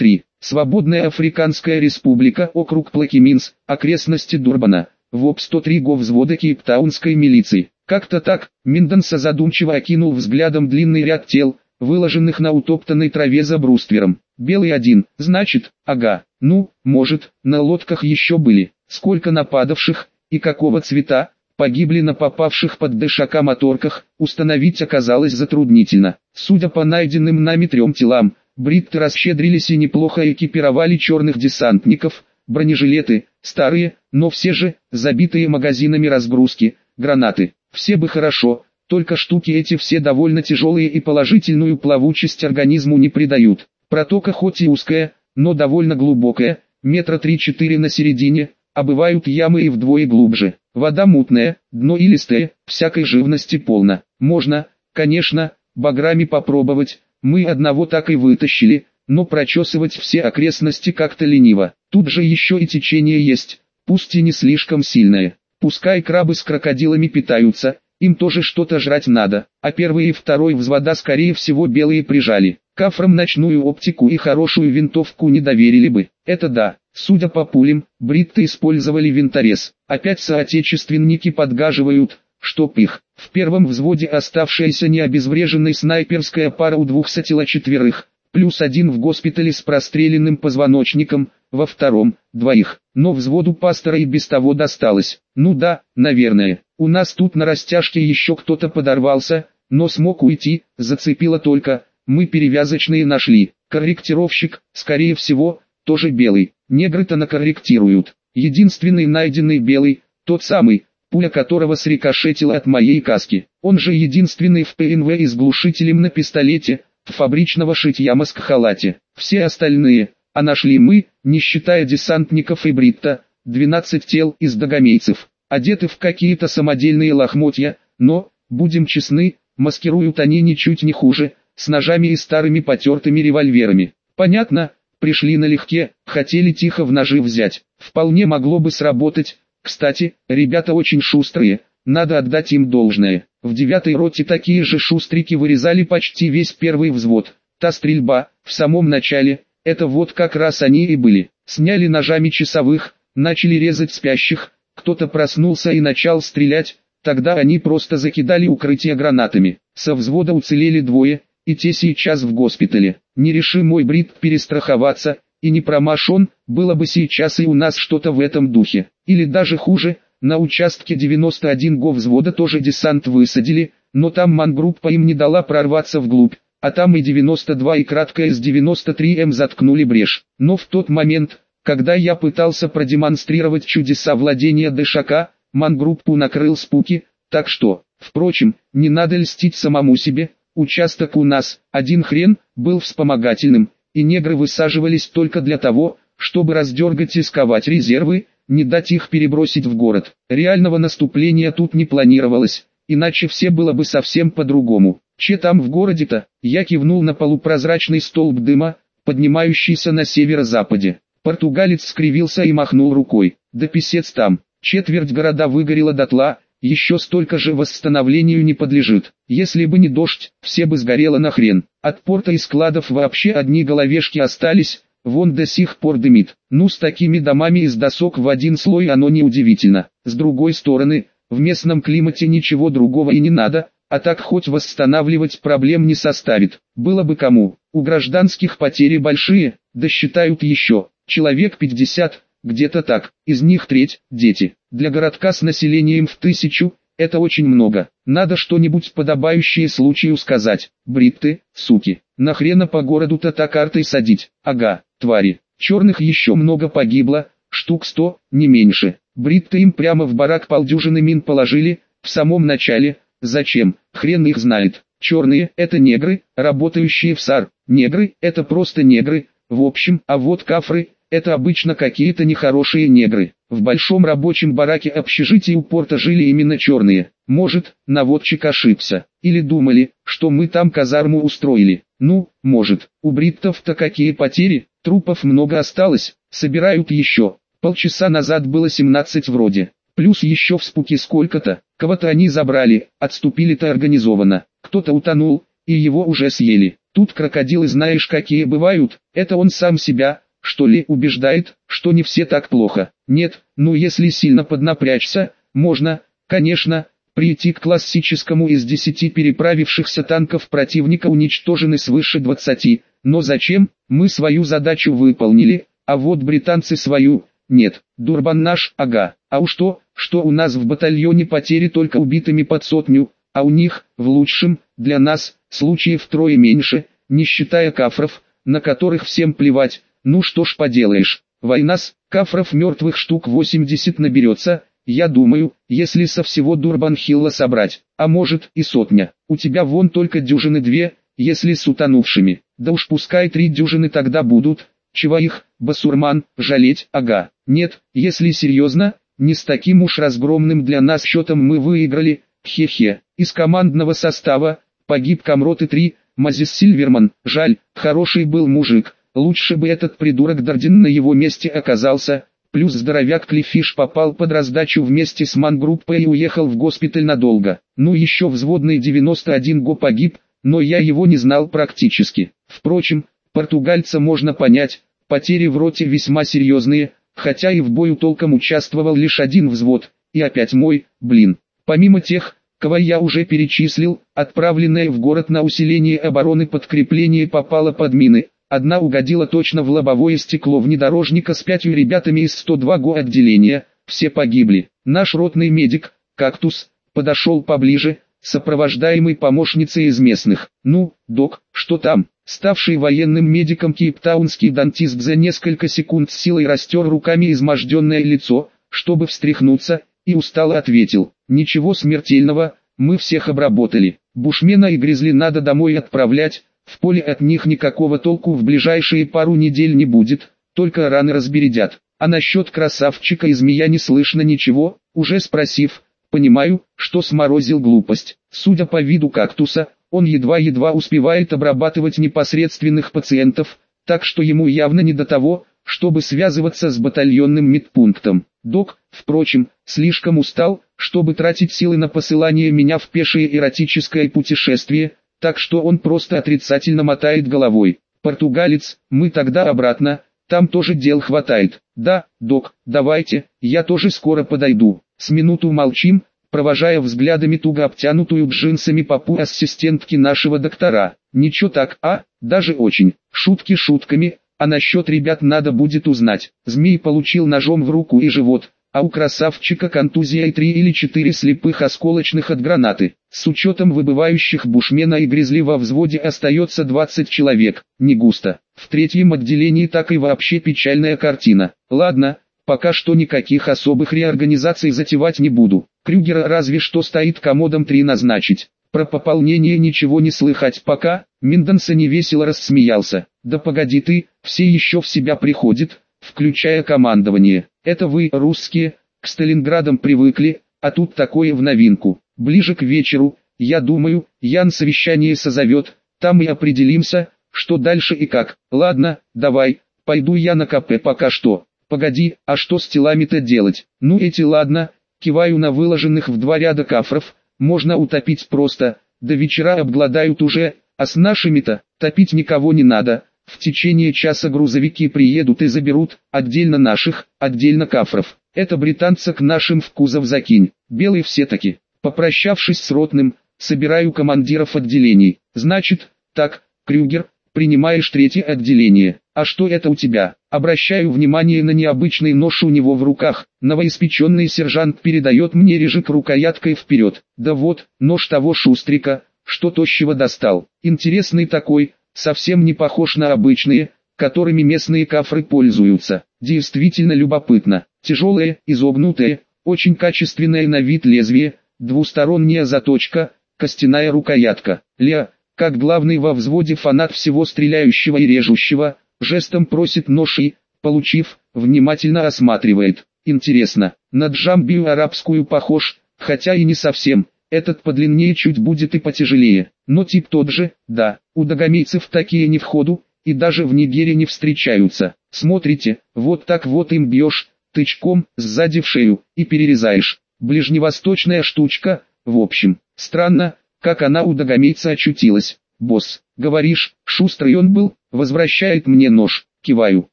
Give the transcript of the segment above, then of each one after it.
3. Свободная Африканская Республика, округ Плакиминс, окрестности Дурбана, ВОП 103 ГО взвода Кейптаунской милиции. Как-то так, Минденса задумчиво окинул взглядом длинный ряд тел, выложенных на утоптанной траве за бруствером. Белый один, значит, ага, ну, может, на лодках еще были. Сколько нападавших, и какого цвета, погибли на попавших под ДШК моторках, установить оказалось затруднительно. Судя по найденным нами трем телам, бритты расщедрились и неплохо экипировали черных десантников, бронежилеты, старые, но все же, забитые магазинами разгрузки, гранаты. Все бы хорошо, только штуки эти все довольно тяжелые и положительную плавучесть организму не придают. Протока хоть и узкая, но довольно глубокая, метра 3-4 на середине, а бывают ямы и вдвое глубже. Вода мутная, дно илистое, всякой живности полно. Можно, конечно, баграми попробовать, мы одного так и вытащили, но прочесывать все окрестности как-то лениво. Тут же еще и течение есть, пусть и не слишком сильное. Пускай крабы с крокодилами питаются, им тоже что-то жрать надо, а первый и второй взвода скорее всего белые прижали. Кафрам ночную оптику и хорошую винтовку не доверили бы, это да. Судя по пулям, бритты использовали винторез. Опять соотечественники подгаживают, чтоб их. В первом взводе оставшаяся необезвреженной снайперская пара у двух сатила четверых, плюс один в госпитале с простреленным позвоночником, во втором – двоих. Но взводу пастора и без того досталось. Ну да, наверное. У нас тут на растяжке еще кто-то подорвался, но смог уйти, зацепило только, мы перевязочные нашли. Корректировщик, скорее всего, тоже белый. Негры-то накорректируют. Единственный найденный белый, тот самый, пуля которого срикошетила от моей каски. Он же единственный в ПНВ и с глушителем на пистолете, в фабричного шитья маскхалате. Все остальные, а нашли мы, не считая десантников и бритта, 12 тел из догомейцев, одеты в какие-то самодельные лохмотья, но, будем честны, маскируют они ничуть не хуже, с ножами и старыми потертыми револьверами. Понятно, пришли налегке, хотели тихо в ножи взять. Вполне могло бы сработать. Кстати, ребята очень шустрые, надо отдать им должное. В девятой роте такие же шустрики вырезали почти весь первый взвод. Та стрельба, в самом начале, это вот как раз они и были. Сняли ножами часовых, начали резать спящих, кто-то проснулся и начал стрелять, тогда они просто закидали укрытие гранатами. Со взвода уцелели двое, и те сейчас в госпитале. Не реши мой брит перестраховаться, и не промашон, было бы сейчас и у нас что-то в этом духе. Или даже хуже, на участке 91 го взвода тоже десант высадили, но там мангруппа им не дала прорваться вглубь, а там и 92 и краткое с 93М заткнули брешь. Но в тот момент, когда я пытался продемонстрировать чудеса владения ДШК, мангруппу накрыл спуки, так что, впрочем, не надо льстить самому себе, Участок у нас, один хрен, был вспомогательным, и негры высаживались только для того, чтобы раздергать и сковать резервы, не дать их перебросить в город. Реального наступления тут не планировалось, иначе все было бы совсем по-другому. Че там в городе-то? Я кивнул на полупрозрачный столб дыма, поднимающийся на северо-западе. Португалец скривился и махнул рукой. Да писец там. Четверть города выгорела дотла, еще столько же восстановлению не подлежит. Если бы не дождь, все бы сгорело нахрен. От порта и складов вообще одни головешки остались, вон до сих пор дымит. Ну с такими домами из досок в один слой оно не удивительно. С другой стороны, в местном климате ничего другого и не надо, а так хоть восстанавливать проблем не составит. Было бы кому. У гражданских потери большие, да считают еще. Человек 50, где-то так, из них треть – дети. Для городка с населением в тысячу – это очень много. Надо что-нибудь подобающее случаю сказать. Бритты, суки, нахрена по городу-то так картой садить? Ага, твари. Черных еще много погибло, штук сто, не меньше. Бритты им прямо в барак полдюжины мин положили, в самом начале. Зачем? Хрен их знает. Черные – это негры, работающие в САР. Негры – это просто негры. В общем, а вот кафры – это обычно какие-то нехорошие негры. В большом рабочем бараке общежития у порта жили именно черные. Может, наводчик ошибся. Или думали, что мы там казарму устроили. Ну, может, у бриттов-то какие потери, трупов много осталось, собирают еще. Полчаса назад было 17 вроде. Плюс еще в спуке сколько-то, кого-то они забрали, отступили-то организованно. Кто-то утонул, и его уже съели. Тут крокодилы знаешь какие бывают, это он сам себя, что ли, убеждает, что не все так плохо. Нет, ну если сильно поднапрячься, можно, конечно, прийти к классическому из 10 переправившихся танков противника уничтожены свыше 20, но зачем, мы свою задачу выполнили, а вот британцы свою, нет, Дурбан наш, ага, а у что, что у нас в батальоне потери только убитыми под сотню, а у них, в лучшем, для нас, случаев втрое меньше, не считая кафров, на которых всем плевать, ну что ж поделаешь, война с, кафров мертвых штук 80 наберется, я думаю, если со всего Дурбанхилла собрать, а может и сотня, у тебя вон только дюжины две, если с утонувшими, да уж пускай три дюжины тогда будут, чего их, басурман, жалеть, ага, нет, если серьезно, не с таким уж разгромным для нас счетом мы выиграли, хе-хе, из командного состава, погиб Камрот и три, Мазис Сильверман, жаль, хороший был мужик, лучше бы этот придурок Дардин на его месте оказался, плюс здоровяк Клифиш попал под раздачу вместе с мангруппой и уехал в госпиталь надолго. Ну еще взводный 91 го погиб, но я его не знал практически. Впрочем, португальца можно понять, потери в роте весьма серьезные, хотя и в бою толком участвовал лишь один взвод, и опять мой, блин. Помимо тех, кого я уже перечислил, отправленное в город на усиление обороны подкрепление попало под мины, Одна угодила точно в лобовое стекло внедорожника с пятью ребятами из 102 го отделения, все погибли. Наш ротный медик, Кактус, подошел поближе, сопровождаемый помощницей из местных. «Ну, док, что там?» Ставший военным медиком кейптаунский дантист за несколько секунд с силой растер руками изможденное лицо, чтобы встряхнуться, и устало ответил, «Ничего смертельного, мы всех обработали. Бушмена и Гризли надо домой отправлять, в поле от них никакого толку в ближайшие пару недель не будет, только раны разбередят. А насчет красавчика и змея не слышно ничего, уже спросив, понимаю, что сморозил глупость. Судя по виду кактуса, он едва-едва успевает обрабатывать непосредственных пациентов, так что ему явно не до того, чтобы связываться с батальонным медпунктом. Док, впрочем, слишком устал, чтобы тратить силы на посылание меня в пешее эротическое путешествие, так что он просто отрицательно мотает головой. Португалец, мы тогда обратно, там тоже дел хватает. Да, док, давайте, я тоже скоро подойду. С минуту молчим, провожая взглядами туго обтянутую джинсами попу ассистентки нашего доктора. Ничего так, а, даже очень. Шутки шутками, а насчет ребят надо будет узнать. Змей получил ножом в руку и живот, а у красавчика контузия и три или четыре слепых осколочных от гранаты. С учетом выбывающих бушмена и грязли во взводе остается 20 человек, не густо. В третьем отделении так и вообще печальная картина. Ладно, пока что никаких особых реорганизаций затевать не буду. Крюгера разве что стоит комодом 3 назначить. Про пополнение ничего не слыхать пока, Минденса невесело рассмеялся. Да погоди ты, все еще в себя приходит, включая командование. Это вы, русские, к Сталинградам привыкли, а тут такое в новинку. Ближе к вечеру, я думаю, Ян совещание созовет, там и определимся, что дальше и как. Ладно, давай, пойду я на КП пока что. Погоди, а что с телами-то делать? Ну эти ладно, киваю на выложенных в два ряда кафров, можно утопить просто, до вечера обгладают уже, а с нашими-то, топить никого не надо. В течение часа грузовики приедут и заберут, отдельно наших, отдельно кафров. Это британца к нашим в кузов закинь, белый все-таки. Попрощавшись с ротным, собираю командиров отделений. Значит, так, Крюгер, принимаешь третье отделение. А что это у тебя? Обращаю внимание на необычный нож у него в руках. Новоиспеченный сержант передает мне режик рукояткой вперед. Да вот, нож того шустрика, что тощего достал. Интересный такой, совсем не похож на обычные, которыми местные кафры пользуются. Действительно любопытно. Тяжелое, изогнутое, очень качественное на вид лезвие, двусторонняя заточка, костяная рукоятка. Ля, как главный во взводе фанат всего стреляющего и режущего, жестом просит нож и, получив, внимательно осматривает. Интересно, на джамбию арабскую похож, хотя и не совсем. Этот подлиннее чуть будет и потяжелее, но тип тот же, да, у догомейцев такие не в ходу, и даже в Нигере не встречаются. Смотрите, вот так вот им бьешь, тычком, сзади в шею, и перерезаешь. Ближневосточная штучка, в общем, странно, как она у догомейца очутилась. босс, говоришь, шустрый он был, возвращает мне нож, киваю,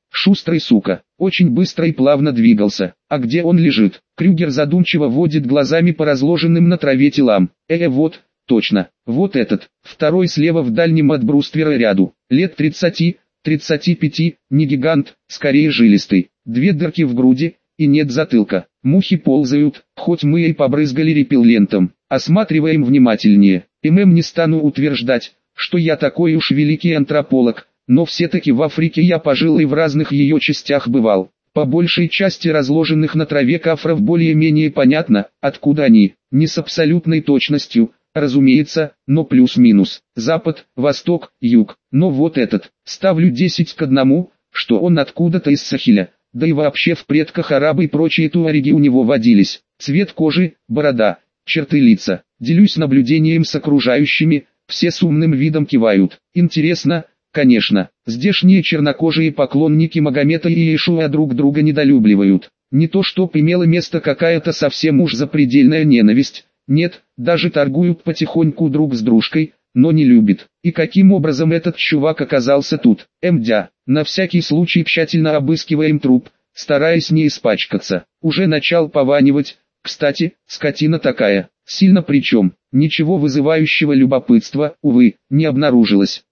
шустрый сука, очень быстро и плавно двигался, а где он лежит? Крюгер задумчиво водит глазами по разложенным на траве телам, э, вот, точно, вот этот, второй слева в дальнем от бруствера ряду, лет 30, 35, не гигант, скорее жилистый, две дырки в груди, и нет затылка. Мухи ползают, хоть мы и побрызгали репеллентом. Осматриваем внимательнее. И мэм не стану утверждать, что я такой уж великий антрополог, но все-таки в Африке я пожил и в разных ее частях бывал. По большей части разложенных на траве кафров более-менее понятно, откуда они, не с абсолютной точностью, разумеется, но плюс-минус, запад, восток, юг, но вот этот, ставлю 10 к одному, что он откуда-то из Сахиля, да и вообще в предках арабы и прочие туареги у него водились, цвет кожи, борода, черты лица, делюсь наблюдением с окружающими, все с умным видом кивают, интересно, конечно, здешние чернокожие поклонники Магомета и Иешуа друг друга недолюбливают, не то чтоб имела место какая-то совсем уж запредельная ненависть, нет, даже торгуют потихоньку друг с дружкой, но не любит. И каким образом этот чувак оказался тут? Мдя. На всякий случай тщательно обыскиваем труп, стараясь не испачкаться. Уже начал пованивать. Кстати, скотина такая. Сильно причем. Ничего вызывающего любопытства, увы, не обнаружилось.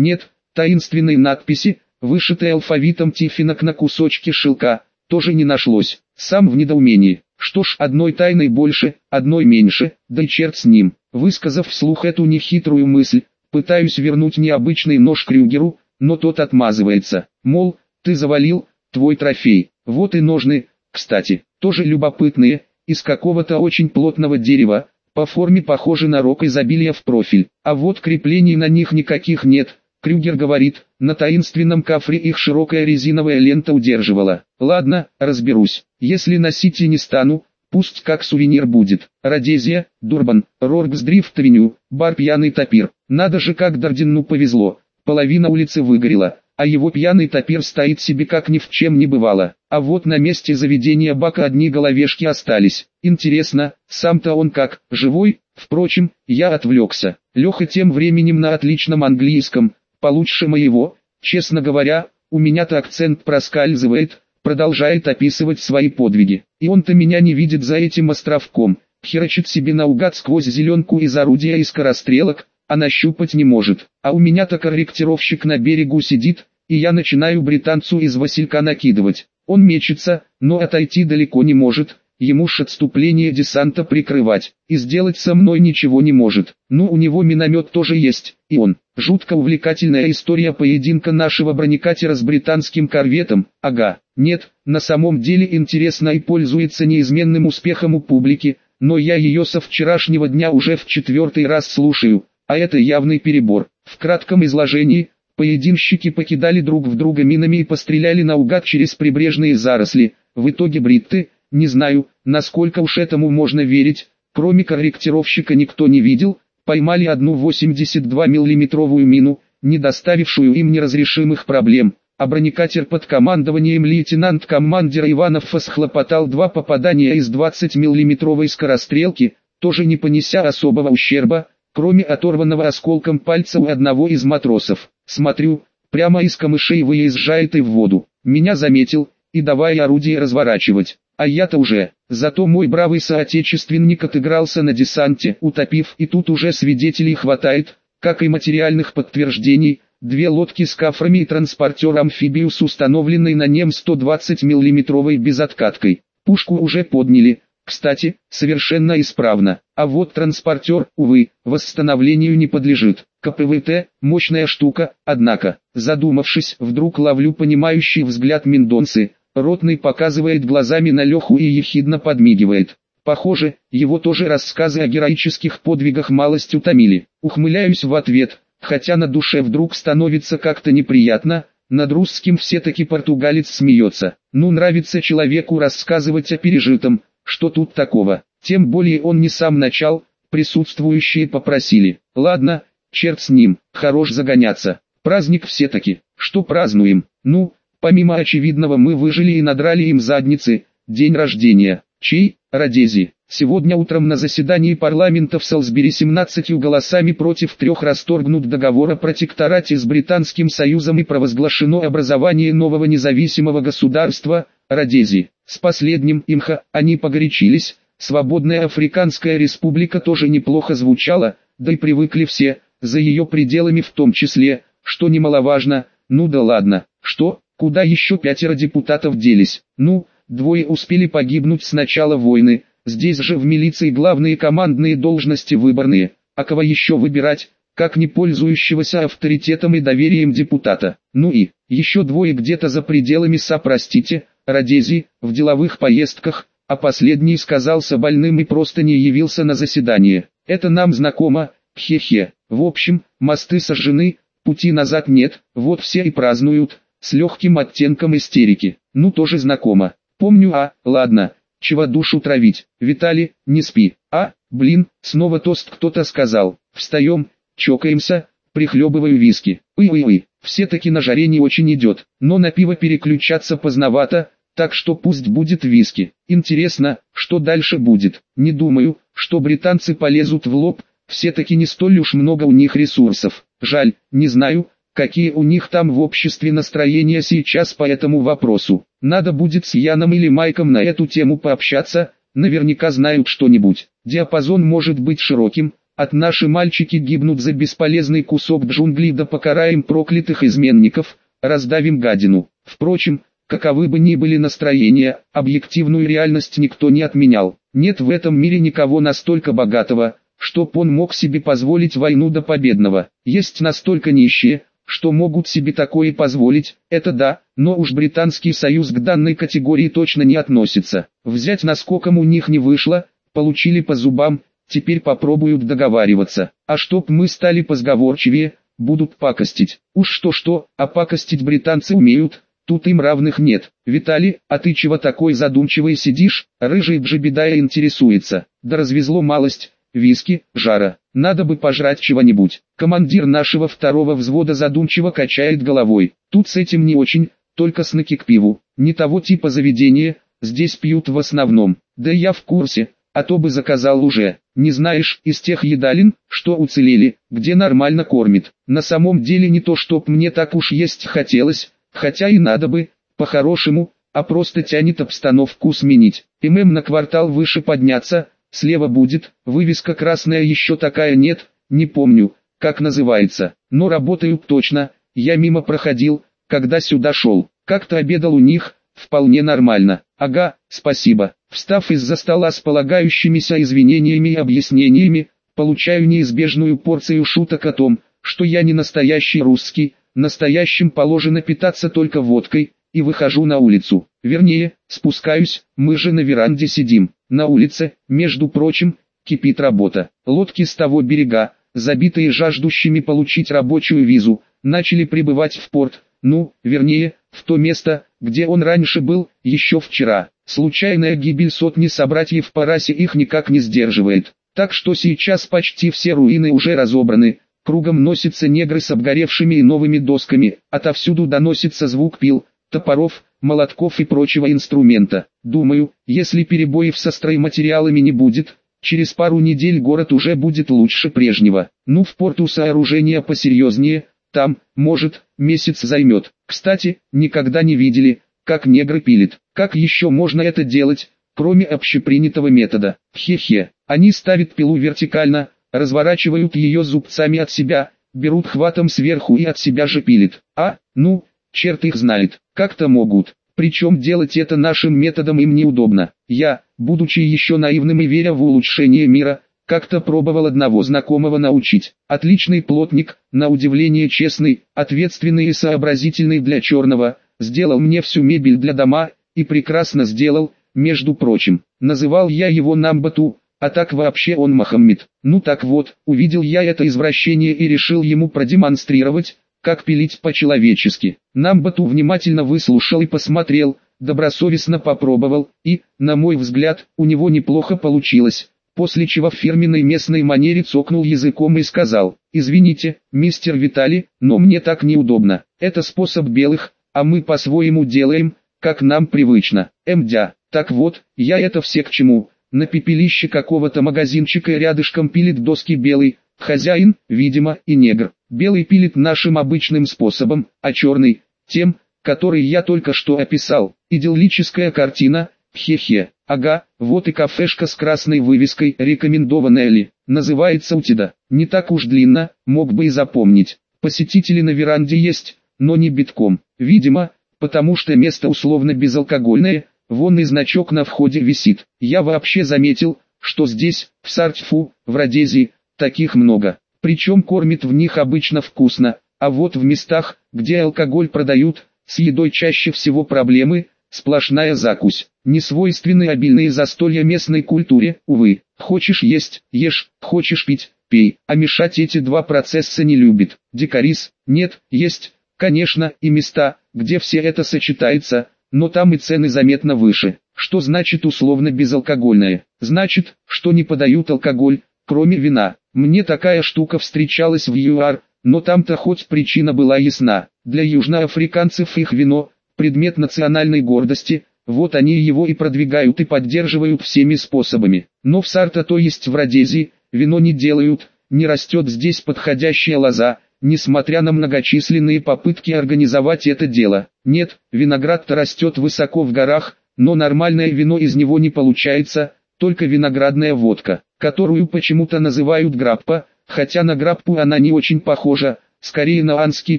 Нет, таинственной надписи, вышитой алфавитом Тифинок на кусочке шелка, тоже не нашлось. Сам в недоумении. Что ж, одной тайной больше, одной меньше, да и черт с ним. Высказав вслух эту нехитрую мысль, пытаюсь вернуть необычный нож Крюгеру, но тот отмазывается. Мол, ты завалил, твой трофей. Вот и ножны, кстати, тоже любопытные, из какого-то очень плотного дерева, по форме похожи на рог изобилия в профиль. А вот креплений на них никаких нет, Крюгер говорит, на таинственном кафре их широкая резиновая лента удерживала. Ладно, разберусь. Если носить и не стану, пусть как сувенир будет. Родезия, Дурбан, Роргсдрифт-авеню, бар пьяный топир. Надо же как Дардину повезло. Половина улицы выгорела, а его пьяный топир стоит себе как ни в чем не бывало. А вот на месте заведения бака одни головешки остались. Интересно, сам-то он как, живой? Впрочем, я отвлекся. Леха тем временем на отличном английском, получше моего, честно говоря, у меня-то акцент проскальзывает, продолжает описывать свои подвиги. И он-то меня не видит за этим островком, херачит себе наугад сквозь зеленку из орудия и скорострелок, а нащупать не может. А у меня-то корректировщик на берегу сидит, и я начинаю британцу из Василька накидывать. Он мечется, но отойти далеко не может, ему ж отступление десанта прикрывать, и сделать со мной ничего не может. Ну у него миномет тоже есть, и он. Жутко увлекательная история поединка нашего бронекатера с британским корветом, ага. Нет, на самом деле интересно и пользуется неизменным успехом у публики, но я ее со вчерашнего дня уже в четвертый раз слушаю, а это явный перебор. В кратком изложении, поединщики покидали друг в друга минами и постреляли наугад через прибрежные заросли, в итоге бритты, не знаю, насколько уж этому можно верить, кроме корректировщика никто не видел, поймали одну 82 миллиметровую мину, не доставившую им неразрешимых проблем, а бронекатер под командованием лейтенант-командира Иванов схлопотал два попадания из 20 миллиметровой скорострелки, тоже не понеся особого ущерба, кроме оторванного осколком пальца у одного из матросов. Смотрю, прямо из камышей выезжает и в воду. Меня заметил, и давай орудие разворачивать. А я-то уже, зато мой бравый соотечественник отыгрался на десанте, утопив, и тут уже свидетелей хватает, как и материальных подтверждений, две лодки с кафрами и транспортер-амфибию с установленной на нем 120 миллиметровой безоткаткой. Пушку уже подняли, кстати, совершенно исправно, а вот транспортер, увы, восстановлению не подлежит. КПВТ – мощная штука, однако, задумавшись, вдруг ловлю понимающий взгляд Мендонцы, Ротный показывает глазами на Леху и ехидно подмигивает. Похоже, его тоже рассказы о героических подвигах малость утомили. Ухмыляюсь в ответ, хотя на душе вдруг становится как-то неприятно, над русским все-таки португалец смеется. Ну нравится человеку рассказывать о пережитом, что тут такого. Тем более он не сам начал, присутствующие попросили. Ладно, черт с ним, хорош загоняться. Праздник все-таки, что празднуем? Ну, Помимо очевидного мы выжили и надрали им задницы, день рождения, чей, Родези. Сегодня утром на заседании парламента в Салсбери 17 голосами против трех расторгнут договор о протекторате с Британским Союзом и провозглашено образование нового независимого государства, Родези. С последним имха они погорячились, Свободная Африканская Республика тоже неплохо звучала, да и привыкли все, за ее пределами в том числе, что немаловажно, ну да ладно, что, куда еще пятеро депутатов делись, ну, двое успели погибнуть с начала войны, здесь же в милиции главные командные должности выборные, а кого еще выбирать, как не пользующегося авторитетом и доверием депутата, ну и, еще двое где-то за пределами СА, простите, Родези, в деловых поездках, а последний сказался больным и просто не явился на заседание. Это нам знакомо, хе-хе. В общем, мосты сожжены, пути назад нет, вот все и празднуют, с легким оттенком истерики. Ну тоже знакомо. Помню, а, ладно, чего душу травить. Виталий, не спи. А, блин, снова тост кто-то сказал. Встаем, чокаемся, прихлебываю виски. Уй-уй-уй, все-таки на жаре не очень идет, но на пиво переключаться поздновато, так что пусть будет виски. Интересно, что дальше будет. Не думаю, что британцы полезут в лоб, все-таки не столь уж много у них ресурсов. Жаль, не знаю, какие у них там в обществе настроения сейчас по этому вопросу. Надо будет с Яном или Майком на эту тему пообщаться, наверняка знают что-нибудь. Диапазон может быть широким, от наши мальчики гибнут за бесполезный кусок джунглей да покараем проклятых изменников, раздавим гадину. Впрочем, каковы бы ни были настроения, объективную реальность никто не отменял. Нет в этом мире никого настолько богатого, чтоб он мог себе позволить войну до победного. Есть настолько нищие, что могут себе такое позволить, это да, но уж британский союз к данной категории точно не относится. Взять наскоком у них не вышло, получили по зубам, теперь попробуют договариваться. А чтоб мы стали позговорчивее, будут пакостить. Уж что-что, а пакостить британцы умеют, тут им равных нет. Виталий, а ты чего такой задумчивый сидишь? Рыжий Джебедая интересуется. Да развезло малость, виски, жара, надо бы пожрать чего-нибудь. Командир нашего второго взвода задумчиво качает головой. Тут с этим не очень, только сныки к пиву. Не того типа заведения, здесь пьют в основном. Да я в курсе, а то бы заказал уже. Не знаешь, из тех едалин, что уцелели, где нормально кормит. На самом деле не то чтоб мне так уж есть хотелось, хотя и надо бы, по-хорошему, а просто тянет обстановку сменить. ММ на квартал выше подняться, Слева будет, вывеска красная еще такая нет, не помню, как называется, но работают точно, я мимо проходил, когда сюда шел, как-то обедал у них, вполне нормально, ага, спасибо. Встав из-за стола с полагающимися извинениями и объяснениями, получаю неизбежную порцию шуток о том, что я не настоящий русский, настоящим положено питаться только водкой, и выхожу на улицу. Вернее, спускаюсь, мы же на веранде сидим. На улице, между прочим, кипит работа. Лодки с того берега, забитые жаждущими получить рабочую визу, начали прибывать в порт, ну, вернее, в то место, где он раньше был, еще вчера. Случайная гибель сотни собратьев по расе их никак не сдерживает. Так что сейчас почти все руины уже разобраны, кругом носятся негры с обгоревшими и новыми досками, отовсюду доносится звук пил, топоров, молотков и прочего инструмента. Думаю, если перебоев со стройматериалами не будет, через пару недель город уже будет лучше прежнего. Ну в порту сооружения посерьезнее, там, может, месяц займет. Кстати, никогда не видели, как негры пилит. Как еще можно это делать, кроме общепринятого метода? Хе-хе, они ставят пилу вертикально, разворачивают ее зубцами от себя, берут хватом сверху и от себя же пилит. А, ну, черт их знает. Как-то могут. Причем делать это нашим методом им неудобно. Я, будучи еще наивным и веря в улучшение мира, как-то пробовал одного знакомого научить. Отличный плотник, на удивление честный, ответственный и сообразительный для черного, сделал мне всю мебель для дома, и прекрасно сделал, между прочим. Называл я его Намбату, а так вообще он Мохаммед. Ну так вот, увидел я это извращение и решил ему продемонстрировать, как пилить по-человечески. Намбату внимательно выслушал и посмотрел, добросовестно попробовал, и, на мой взгляд, у него неплохо получилось. После чего в фирменной местной манере цокнул языком и сказал, «Извините, мистер Витали, но мне так неудобно. Это способ белых, а мы по-своему делаем, как нам привычно. Мдя, так вот, я это все к чему. на пепелище какого-то магазинчика рядышком пилит доски белый, хозяин, видимо, и негр. Белый пилит нашим обычным способом, а черный, тем, который я только что описал. Идиллическая картина, хе-хе. Ага, вот и кафешка с красной вывеской, рекомендованная ли, называется Утида. Не так уж длинно, мог бы и запомнить. Посетители на веранде есть, но не битком. Видимо, потому что место условно безалкогольное, вон и значок на входе висит. Я вообще заметил, что здесь, в Сартфу, в Родезии, таких много. Причем кормят в них обычно вкусно, а вот в местах, где алкоголь продают, с едой чаще всего проблемы, сплошная закусь. Несвойственны обильные застолья местной культуре, увы. Хочешь есть, ешь, хочешь пить, пей, а мешать эти два процесса не любит. Дикарис, нет, есть, конечно, и места, где все это сочетается, но там и цены заметно выше. Что значит условно безалкогольное? Значит, что не подают алкоголь, кроме вина. Мне такая штука встречалась в ЮАР, но там-то хоть причина была ясна. Для южноафриканцев их вино – предмет национальной гордости, вот они его и продвигают и поддерживают всеми способами. Но в Сарта, то есть в Родезии, вино не делают, не растет здесь подходящая лоза, несмотря на многочисленные попытки организовать это дело. Нет, виноград-то растет высоко в горах, но нормальное вино из него не получается, только виноградная водка, которую почему-то называют граппа, хотя на граппу она не очень похожа, скорее на анский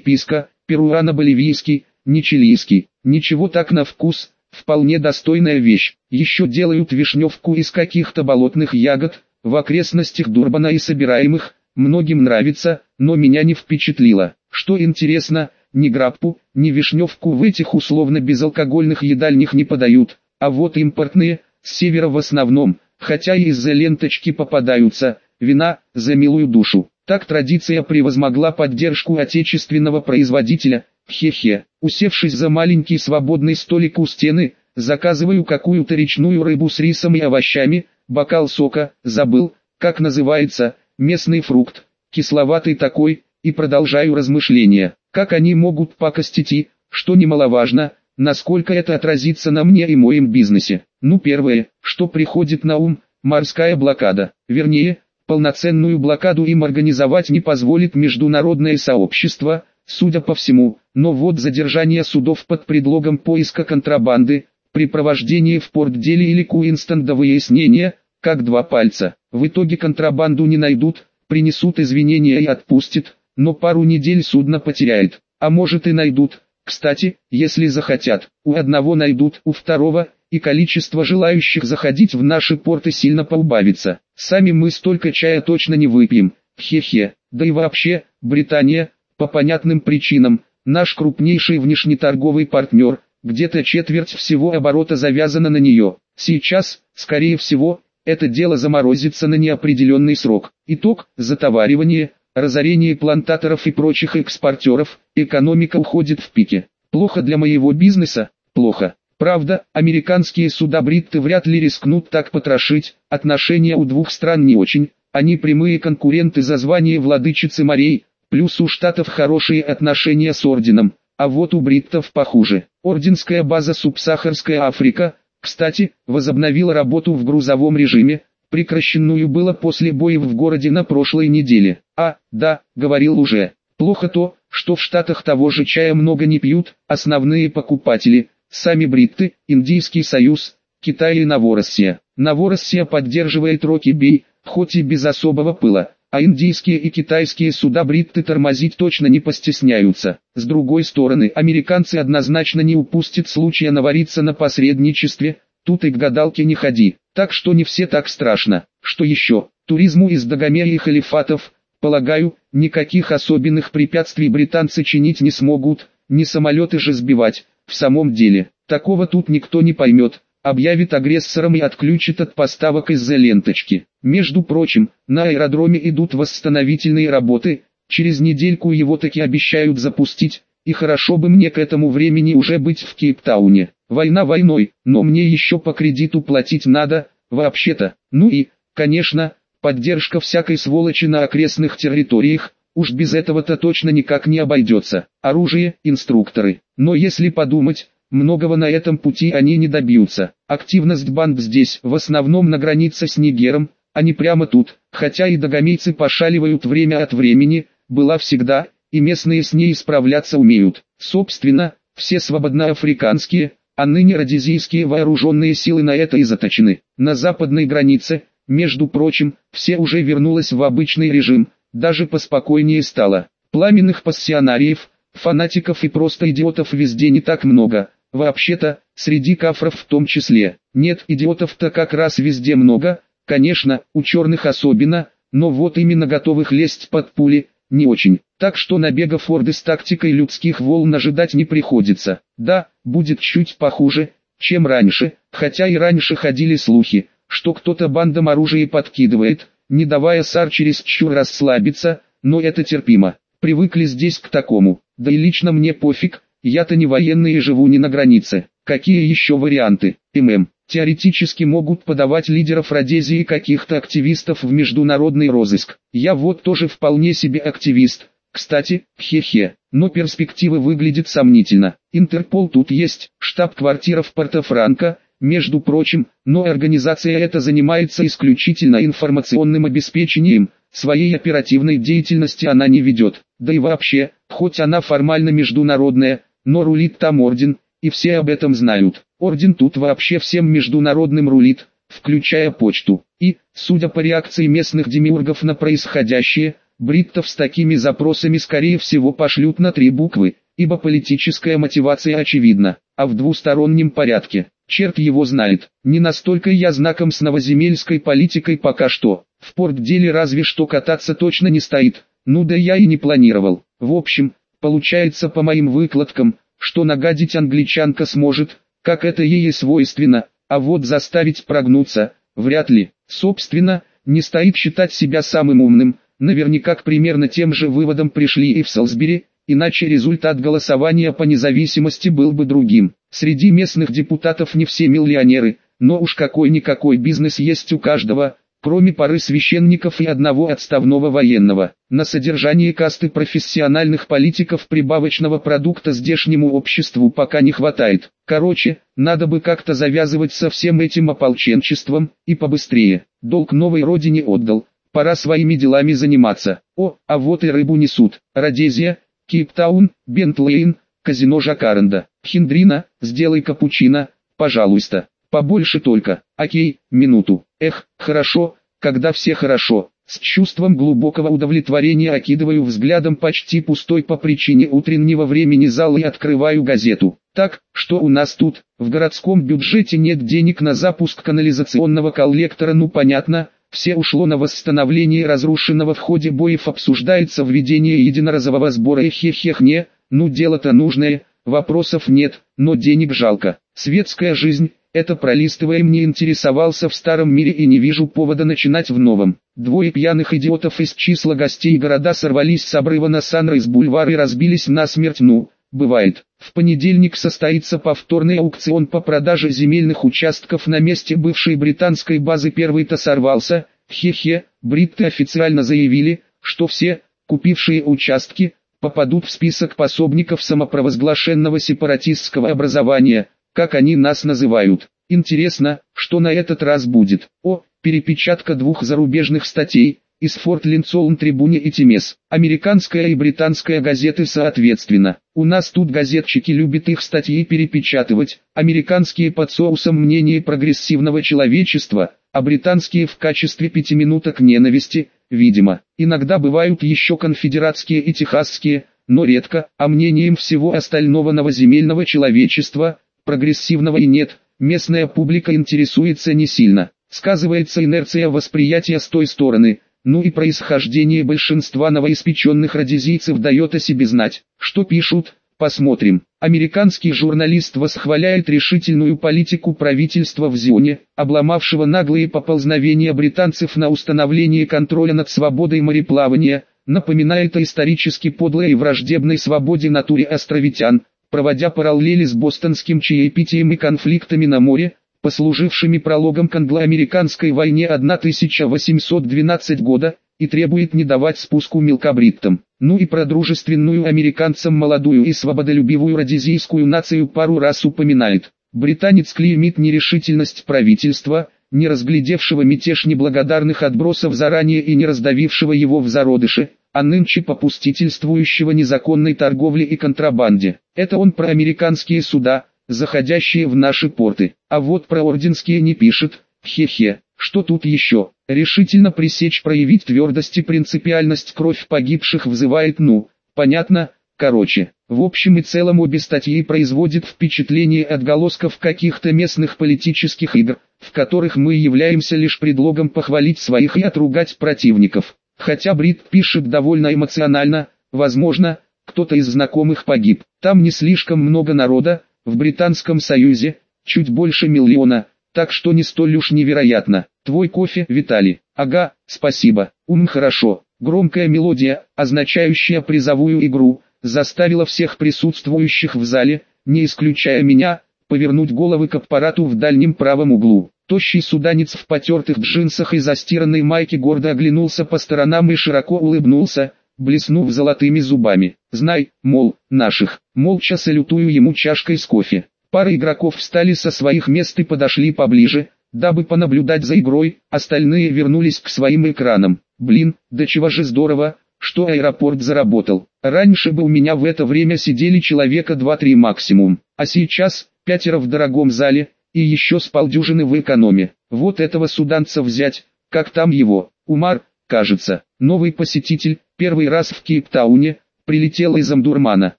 писка, перуано-боливийский, не чилийский. Ничего так на вкус, вполне достойная вещь. Еще делают вишневку из каких-то болотных ягод, в окрестностях Дурбана и собираемых, многим нравится, но меня не впечатлило. Что интересно, ни граппу, ни вишневку в этих условно безалкогольных едальнях не подают, а вот импортные, с севера в основном, хотя и из-за ленточки попадаются, вина, за милую душу. Так традиция превозмогла поддержку отечественного производителя, хе-хе. Усевшись за маленький свободный столик у стены, заказываю какую-то речную рыбу с рисом и овощами, бокал сока, забыл, как называется, местный фрукт, кисловатый такой, и продолжаю размышления, как они могут пакостить и, что немаловажно, насколько это отразится на мне и моем бизнесе. Ну первое, что приходит на ум, морская блокада, вернее, полноценную блокаду им организовать не позволит международное сообщество, судя по всему, но вот задержание судов под предлогом поиска контрабанды, припровождение в порт Дели или Куинстон до выяснения, как два пальца. В итоге контрабанду не найдут, принесут извинения и отпустят, но пару недель судно потеряет, а может и найдут. Кстати, если захотят, у одного найдут, у второго, и количество желающих заходить в наши порты сильно поубавится. Сами мы столько чая точно не выпьем, хе-хе, да и вообще, Британия, по понятным причинам, наш крупнейший внешнеторговый партнер, где-то четверть всего оборота завязана на нее. Сейчас, скорее всего, это дело заморозится на неопределенный срок. Итог – затоваривание, разорение плантаторов и прочих экспортеров, экономика уходит в пике. Плохо для моего бизнеса? Плохо. Правда, американские суда бритты вряд ли рискнут так потрошить, отношения у двух стран не очень, они прямые конкуренты за звание владычицы морей, плюс у штатов хорошие отношения с орденом, а вот у бриттов похуже. Орденская база Субсахарская Африка, кстати, возобновила работу в грузовом режиме, прекращенную было после боев в городе на прошлой неделе. А, да, говорил уже. Плохо то, что в Штатах того же чая много не пьют, основные покупатели, сами бритты, Индийский союз, Китай и Новороссия. Новороссия поддерживает Роки Бей, хоть и без особого пыла, а индийские и китайские суда бритты тормозить точно не постесняются. С другой стороны, американцы однозначно не упустят случая навариться на посредничестве, тут и к гадалке не ходи. Так что не все так страшно. Что еще? Туризму из Дагомея и халифатов, полагаю, никаких особенных препятствий британцы чинить не смогут, не самолеты же сбивать. В самом деле, такого тут никто не поймет объявит агрессором и отключит от поставок из-за ленточки. Между прочим, на аэродроме идут восстановительные работы, через недельку его таки обещают запустить, и хорошо бы мне к этому времени уже быть в Кейптауне. Война войной, но мне еще по кредиту платить надо, вообще-то. Ну и, конечно, поддержка всякой сволочи на окрестных территориях, уж без этого-то точно никак не обойдется. Оружие, инструкторы. Но если подумать, многого на этом пути они не добьются. Активность банд здесь в основном на границе с Нигером, а не прямо тут, хотя и догомейцы пошаливают время от времени, была всегда, и местные с ней справляться умеют. Собственно, все свободноафриканские, а ныне родизийские вооруженные силы на это и заточены. На западной границе, между прочим, все уже вернулось в обычный режим, даже поспокойнее стало. Пламенных пассионариев, фанатиков и просто идиотов везде не так много. Вообще-то, среди кафров в том числе. Нет, идиотов-то как раз везде много, конечно, у черных особенно, но вот именно готовых лезть под пули, не очень. Так что набега Форды с тактикой людских волн ожидать не приходится. Да, будет чуть похуже, чем раньше, хотя и раньше ходили слухи, что кто-то бандам оружие подкидывает, не давая Сар через чур расслабиться, но это терпимо. Привыкли здесь к такому, да и лично мне пофиг, я-то не военный и живу не на границе. Какие еще варианты? ММ. Теоретически могут подавать лидеров Родезии каких-то активистов в международный розыск. Я вот тоже вполне себе активист. Кстати, хе-хе, но перспективы выглядят сомнительно. Интерпол тут есть, штаб-квартира в Порто-Франко, между прочим, но организация эта занимается исключительно информационным обеспечением, своей оперативной деятельности она не ведет. Да и вообще, хоть она формально международная, но рулит там орден, и все об этом знают. Орден тут вообще всем международным рулит, включая почту. И, судя по реакции местных демиургов на происходящее, бриттов с такими запросами скорее всего пошлют на три буквы, ибо политическая мотивация очевидна, а в двустороннем порядке. Черт его знает, не настолько я знаком с новоземельской политикой пока что. В порт-деле разве что кататься точно не стоит, ну да я и не планировал. В общем, получается по моим выкладкам, что нагадить англичанка сможет, как это ей свойственно, а вот заставить прогнуться, вряд ли. Собственно, не стоит считать себя самым умным, наверняка к примерно тем же выводам пришли и в Салсбери, иначе результат голосования по независимости был бы другим. Среди местных депутатов не все миллионеры, но уж какой-никакой бизнес есть у каждого, кроме пары священников и одного отставного военного. На содержание касты профессиональных политиков прибавочного продукта здешнему обществу пока не хватает. Короче, надо бы как-то завязывать со всем этим ополченчеством, и побыстрее. Долг новой родине отдал, пора своими делами заниматься. О, а вот и рыбу несут. Родезия, Кейптаун, Бентлейн, казино Жакаренда. Хиндрина, сделай капучино, пожалуйста. Побольше только. Окей, минуту. Эх, хорошо, когда все хорошо. С чувством глубокого удовлетворения окидываю взглядом почти пустой по причине утреннего времени зал и открываю газету. Так, что у нас тут? В городском бюджете нет денег на запуск канализационного коллектора, ну понятно, все ушло на восстановление разрушенного в ходе боев обсуждается введение единоразового сбора эхехех не, ну дело-то нужное, вопросов нет, но денег жалко. Светская жизнь, это пролистывая мне интересовался в старом мире и не вижу повода начинать в новом. Двое пьяных идиотов из числа гостей города сорвались с обрыва на Санрайз бульвар и разбились насмерть ну, бывает. В понедельник состоится повторный аукцион по продаже земельных участков на месте бывшей британской базы первый-то сорвался, хе-хе, бритты официально заявили, что все, купившие участки, попадут в список пособников самопровозглашенного сепаратистского образования, как они нас называют. Интересно, что на этот раз будет. О, перепечатка двух зарубежных статей, из Форт Линцолн Трибуне и Тимес, американская и британская газеты соответственно. У нас тут газетчики любят их статьи перепечатывать, американские под соусом мнения прогрессивного человечества, а британские в качестве пятиминуток ненависти, видимо. Иногда бывают еще конфедератские и техасские, но редко, а мнением всего остального новоземельного человечества, прогрессивного и нет, местная публика интересуется не сильно. Сказывается инерция восприятия с той стороны, ну и происхождение большинства новоиспеченных родезийцев дает о себе знать. Что пишут, посмотрим. Американский журналист восхваляет решительную политику правительства в Зионе, обломавшего наглые поползновения британцев на установление контроля над свободой мореплавания, напоминает о исторически подлой и враждебной свободе натуре островитян, проводя параллели с бостонским чаепитием и конфликтами на море, послужившими прологом к англо-американской войне 1812 года, и требует не давать спуску мелкобриттам. Ну и про дружественную американцам молодую и свободолюбивую родизийскую нацию пару раз упоминает. Британец клеймит нерешительность правительства, не разглядевшего мятеж неблагодарных отбросов заранее и не раздавившего его в зародыше, а нынче попустительствующего незаконной торговле и контрабанде. Это он про американские суда, заходящие в наши порты. А вот про орденские не пишет, хе-хе. Что тут еще? Решительно пресечь, проявить твердость и принципиальность кровь погибших вызывает ну, понятно, короче. В общем и целом обе статьи производят впечатление отголосков каких-то местных политических игр, в которых мы являемся лишь предлогом похвалить своих и отругать противников. Хотя Брит пишет довольно эмоционально, возможно, кто-то из знакомых погиб. Там не слишком много народа, в Британском Союзе, чуть больше миллиона, так что не столь уж невероятно. Твой кофе, Виталий. Ага, спасибо. Ум хорошо. Громкая мелодия, означающая призовую игру, заставила всех присутствующих в зале, не исключая меня, повернуть головы к аппарату в дальнем правом углу. Тощий суданец в потертых джинсах и застиранной майке гордо оглянулся по сторонам и широко улыбнулся, блеснув золотыми зубами. «Знай, мол, наших». Молча салютую ему чашкой с кофе. Пара игроков встали со своих мест и подошли поближе, дабы понаблюдать за игрой, остальные вернулись к своим экранам. Блин, да чего же здорово, что аэропорт заработал. Раньше бы у меня в это время сидели человека 2-3 максимум, а сейчас, пятеро в дорогом зале, и еще с полдюжины в экономе. Вот этого суданца взять, как там его, Умар, кажется, новый посетитель, первый раз в Кейптауне, прилетел из Амдурмана,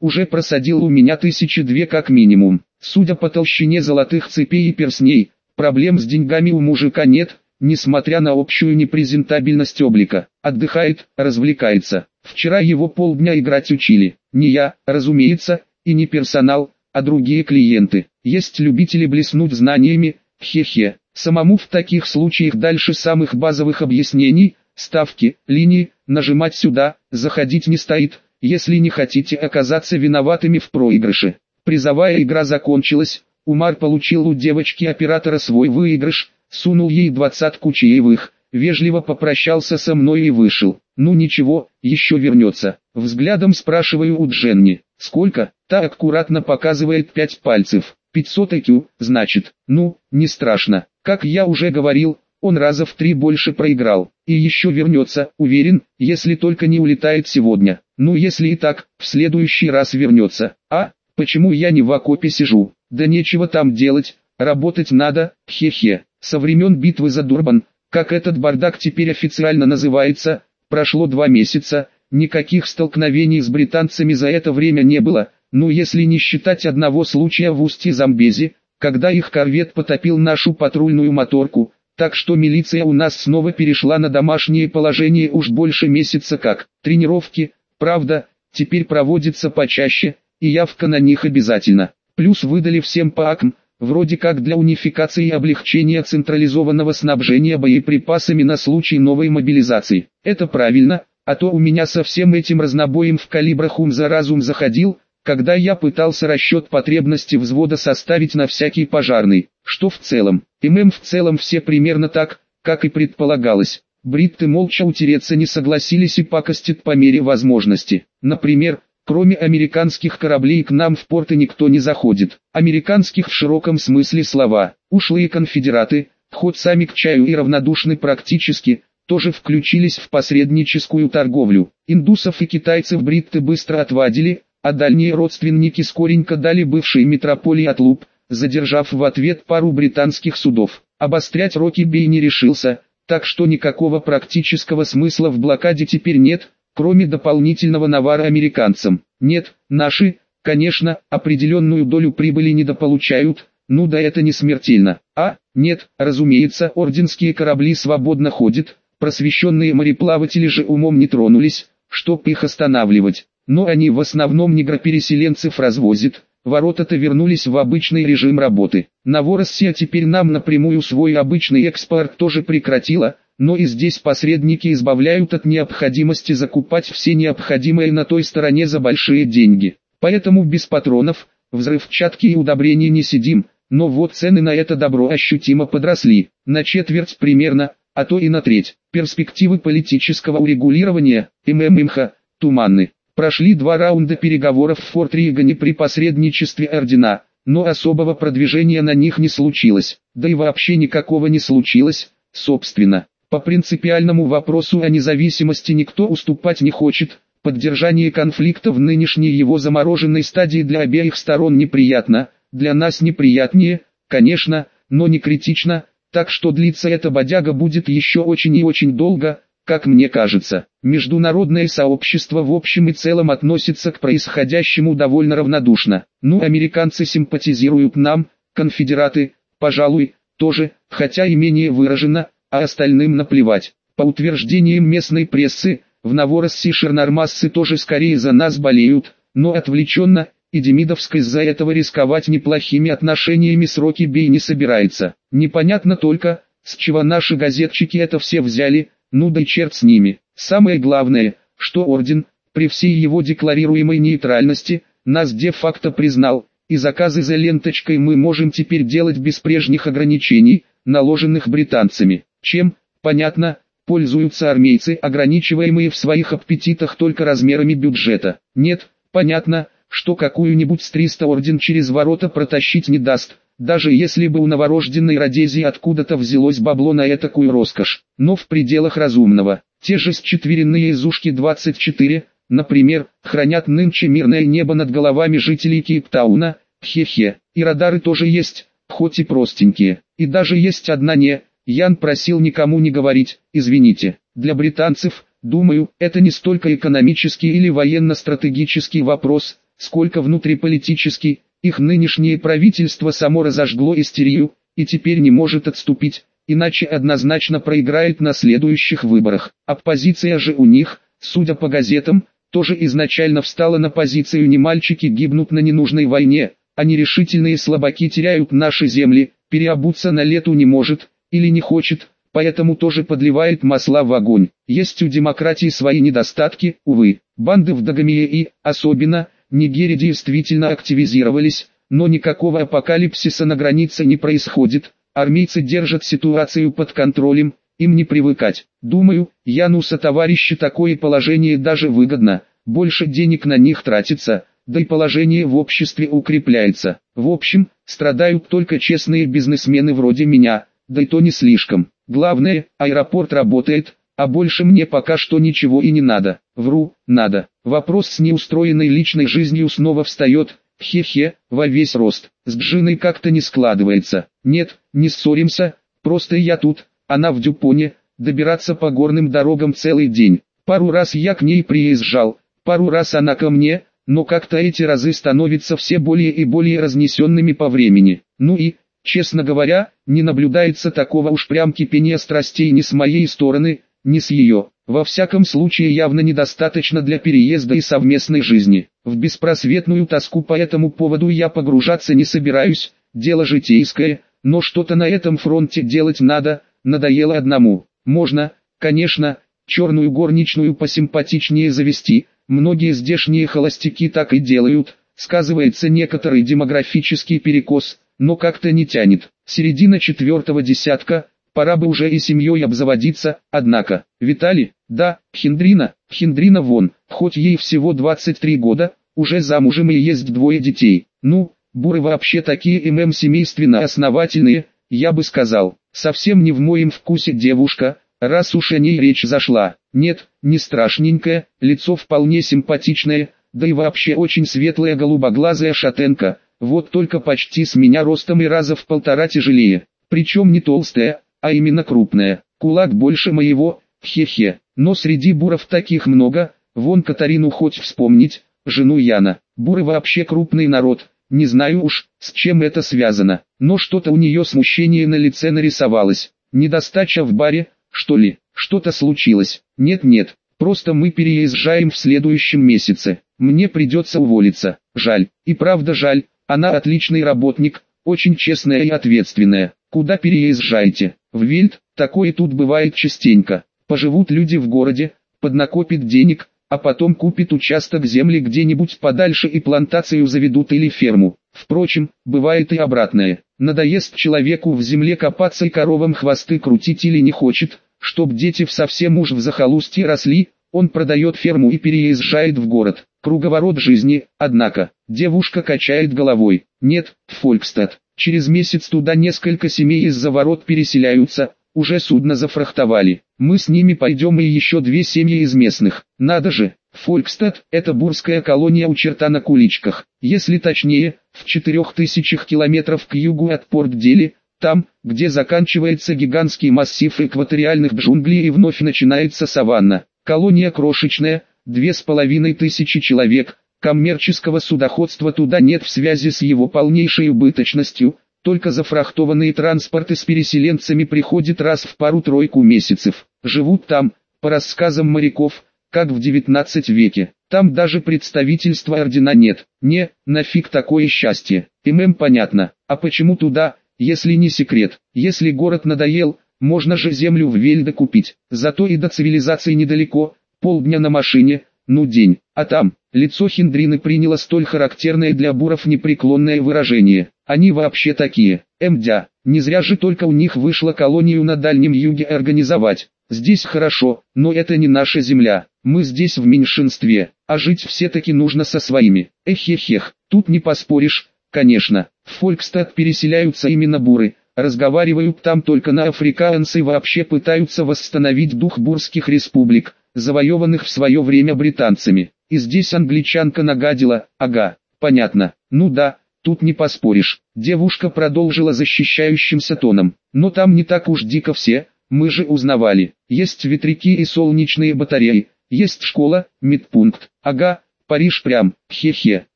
уже просадил у меня тысячи две как минимум. Судя по толщине золотых цепей и персней, проблем с деньгами у мужика нет, несмотря на общую непрезентабельность облика. Отдыхает, развлекается. Вчера его полдня играть учили. Не я, разумеется, и не персонал, а другие клиенты. Есть любители блеснуть знаниями, хе-хе. Самому в таких случаях дальше самых базовых объяснений, ставки, линии, нажимать сюда, заходить не стоит, если не хотите оказаться виноватыми в проигрыше. Призовая игра закончилась, Умар получил у девочки-оператора свой выигрыш, сунул ей двадцатку чаевых, вежливо попрощался со мной и вышел. Ну ничего, еще вернется. Взглядом спрашиваю у Дженни, сколько? Та аккуратно показывает пять пальцев. 500 IQ, значит, ну, не страшно. Как я уже говорил, он раза в три больше проиграл. И еще вернется, уверен, если только не улетает сегодня. Ну если и так, в следующий раз вернется. А, почему я не в окопе сижу? Да нечего там делать, работать надо, хе-хе. Со времен битвы за Дурбан, как этот бардак теперь официально называется, прошло два месяца, никаких столкновений с британцами за это время не было, ну если не считать одного случая в устье Замбези, когда их корвет потопил нашу патрульную моторку, так что милиция у нас снова перешла на домашнее положение уж больше месяца как. Тренировки, правда, теперь проводятся почаще, и явка на них обязательно. Плюс выдали всем по АКМ, вроде как для унификации и облегчения централизованного снабжения боеприпасами на случай новой мобилизации. Это правильно, а то у меня со всем этим разнобоем в калибрах ум за разум заходил, когда я пытался расчет потребности взвода составить на всякий пожарный, что в целом, ММ в целом все примерно так, как и предполагалось. Бритты молча утереться не согласились и пакостят по мере возможности. Например, кроме американских кораблей к нам в порты никто не заходит. Американских в широком смысле слова. Ушлые конфедераты, хоть сами к чаю и равнодушны практически, тоже включились в посредническую торговлю. Индусов и китайцев бритты быстро отвадили, а дальние родственники скоренько дали бывшей метрополии отлуп, задержав в ответ пару британских судов. Обострять Рокки Бей не решился, так что никакого практического смысла в блокаде теперь нет, кроме дополнительного навара американцам. Нет, наши, конечно, определенную долю прибыли недополучают, ну да это не смертельно. А, нет, разумеется, орденские корабли свободно ходят, просвещенные мореплаватели же умом не тронулись, чтоб их останавливать но они в основном негропереселенцев развозят. Ворота-то вернулись в обычный режим работы. Новороссия теперь нам напрямую свой обычный экспорт тоже прекратила, но и здесь посредники избавляют от необходимости закупать все необходимое на той стороне за большие деньги. Поэтому без патронов, взрывчатки и удобрений не сидим, но вот цены на это добро ощутимо подросли, на четверть примерно, а то и на треть. Перспективы политического урегулирования, МММХ, туманны. Прошли два раунда переговоров в Форт Ригане при посредничестве Ордена, но особого продвижения на них не случилось, да и вообще никакого не случилось, собственно. По принципиальному вопросу о независимости никто уступать не хочет, поддержание конфликта в нынешней его замороженной стадии для обеих сторон неприятно, для нас неприятнее, конечно, но не критично, так что длиться эта бодяга будет еще очень и очень долго, как мне кажется. Международное сообщество в общем и целом относится к происходящему довольно равнодушно. Ну, американцы симпатизируют нам, конфедераты, пожалуй, тоже, хотя и менее выражено, а остальным наплевать. По утверждениям местной прессы, в Новоросси шернармассы тоже скорее за нас болеют, но отвлеченно, и Демидовск из-за этого рисковать неплохими отношениями с Рокки Бей не собирается. Непонятно только, с чего наши газетчики это все взяли, ну да черт с ними. Самое главное, что Орден, при всей его декларируемой нейтральности, нас де-факто признал, и заказы за ленточкой мы можем теперь делать без прежних ограничений, наложенных британцами. Чем, понятно, пользуются армейцы, ограничиваемые в своих аппетитах только размерами бюджета. Нет, понятно, что какую-нибудь с 300 орден через ворота протащить не даст, даже если бы у новорожденной Родезии откуда-то взялось бабло на этакую роскошь, но в пределах разумного. Те же счетверенные изушки 24, например, хранят нынче мирное небо над головами жителей Кейптауна, хе-хе, и радары тоже есть, хоть и простенькие, и даже есть одна не, Ян просил никому не говорить, извините, для британцев, думаю, это не столько экономический или военно-стратегический вопрос, сколько внутриполитический, их нынешнее правительство само разожгло истерию, и теперь не может отступить, иначе однозначно проиграет на следующих выборах. Оппозиция же у них, судя по газетам, тоже изначально встала на позицию не мальчики гибнут на ненужной войне, а нерешительные слабаки теряют наши земли, переобуться на лету не может, или не хочет, поэтому тоже подливает масла в огонь. Есть у демократии свои недостатки, увы. Банды в Дагомее и, особенно, Нигере действительно активизировались, но никакого апокалипсиса на границе не происходит, армейцы держат ситуацию под контролем, им не привыкать. Думаю, Януса товарищи такое положение даже выгодно, больше денег на них тратится, да и положение в обществе укрепляется. В общем, страдают только честные бизнесмены вроде меня, да и то не слишком. Главное, аэропорт работает, а больше мне пока что ничего и не надо. Вру, надо. Вопрос с неустроенной личной жизнью снова встает, хе-хе, во весь рост. С Джиной как-то не складывается. Нет, не ссоримся, просто я тут, она в Дюпоне, добираться по горным дорогам целый день. Пару раз я к ней приезжал, пару раз она ко мне, но как-то эти разы становятся все более и более разнесенными по времени. Ну и, честно говоря, не наблюдается такого уж прям кипения страстей ни с моей стороны, не с ее. Во всяком случае явно недостаточно для переезда и совместной жизни. В беспросветную тоску по этому поводу я погружаться не собираюсь, дело житейское, но что-то на этом фронте делать надо, надоело одному. Можно, конечно, черную горничную посимпатичнее завести, многие здешние холостяки так и делают, сказывается некоторый демографический перекос, но как-то не тянет. Середина четвертого десятка, пора бы уже и семьей обзаводиться, однако, Виталий, да, Хиндрина, Хиндрина вон, хоть ей всего 23 года, уже замужем и есть двое детей, ну, буры вообще такие ММ семейственно основательные, я бы сказал, совсем не в моем вкусе девушка, раз уж о ней речь зашла, нет, не страшненькая, лицо вполне симпатичное, да и вообще очень светлая голубоглазая шатенка, вот только почти с меня ростом и раза в полтора тяжелее, причем не толстая, а именно крупная, кулак больше моего, хе-хе, но среди буров таких много, вон Катарину хоть вспомнить, жену Яна, буры вообще крупный народ, не знаю уж, с чем это связано, но что-то у нее смущение на лице нарисовалось, недостача в баре, что ли, что-то случилось, нет-нет, просто мы переезжаем в следующем месяце, мне придется уволиться, жаль, и правда жаль, она отличный работник, очень честная и ответственная, куда переезжаете? В Вильд, такое тут бывает частенько. Поживут люди в городе, поднакопит денег, а потом купит участок земли где-нибудь подальше и плантацию заведут или ферму. Впрочем, бывает и обратное. Надоест человеку в земле копаться и коровам хвосты крутить или не хочет, чтоб дети в совсем уж в захолустье росли, он продает ферму и переезжает в город. Круговорот жизни, однако, девушка качает головой. Нет, Фолькстад. Через месяц туда несколько семей из-за ворот переселяются, уже судно зафрахтовали. Мы с ними пойдем и еще две семьи из местных. Надо же, Фолькстад – это бурская колония у черта на куличках. Если точнее, в четырех тысячах километров к югу от Порт-Дели, там, где заканчивается гигантский массив экваториальных джунглей и вновь начинается саванна. Колония крошечная, две с половиной тысячи человек, коммерческого судоходства туда нет в связи с его полнейшей убыточностью, только зафрахтованные транспорты с переселенцами приходят раз в пару-тройку месяцев, живут там, по рассказам моряков, как в 19 веке. Там даже представительства ордена нет. Не, нафиг такое счастье. ММ понятно. А почему туда, если не секрет? Если город надоел, можно же землю в Вельде купить. Зато и до цивилизации недалеко, полдня на машине, ну день. А там, лицо Хиндрины приняло столь характерное для буров непреклонное выражение. Они вообще такие. Мдя, не зря же только у них вышло колонию на Дальнем Юге организовать. Здесь хорошо, но это не наша земля. Мы здесь в меньшинстве, а жить все-таки нужно со своими. Эхехех, тут не поспоришь, конечно. В Фолькстад переселяются именно буры, разговаривают там только на африканцы вообще пытаются восстановить дух бурских республик, завоеванных в свое время британцами. И здесь англичанка нагадила, ага, понятно, ну да, тут не поспоришь. Девушка продолжила защищающимся тоном, но там не так уж дико все, мы же узнавали, есть ветряки и солнечные батареи, есть школа, медпункт, ага, Париж прям, хе-хе.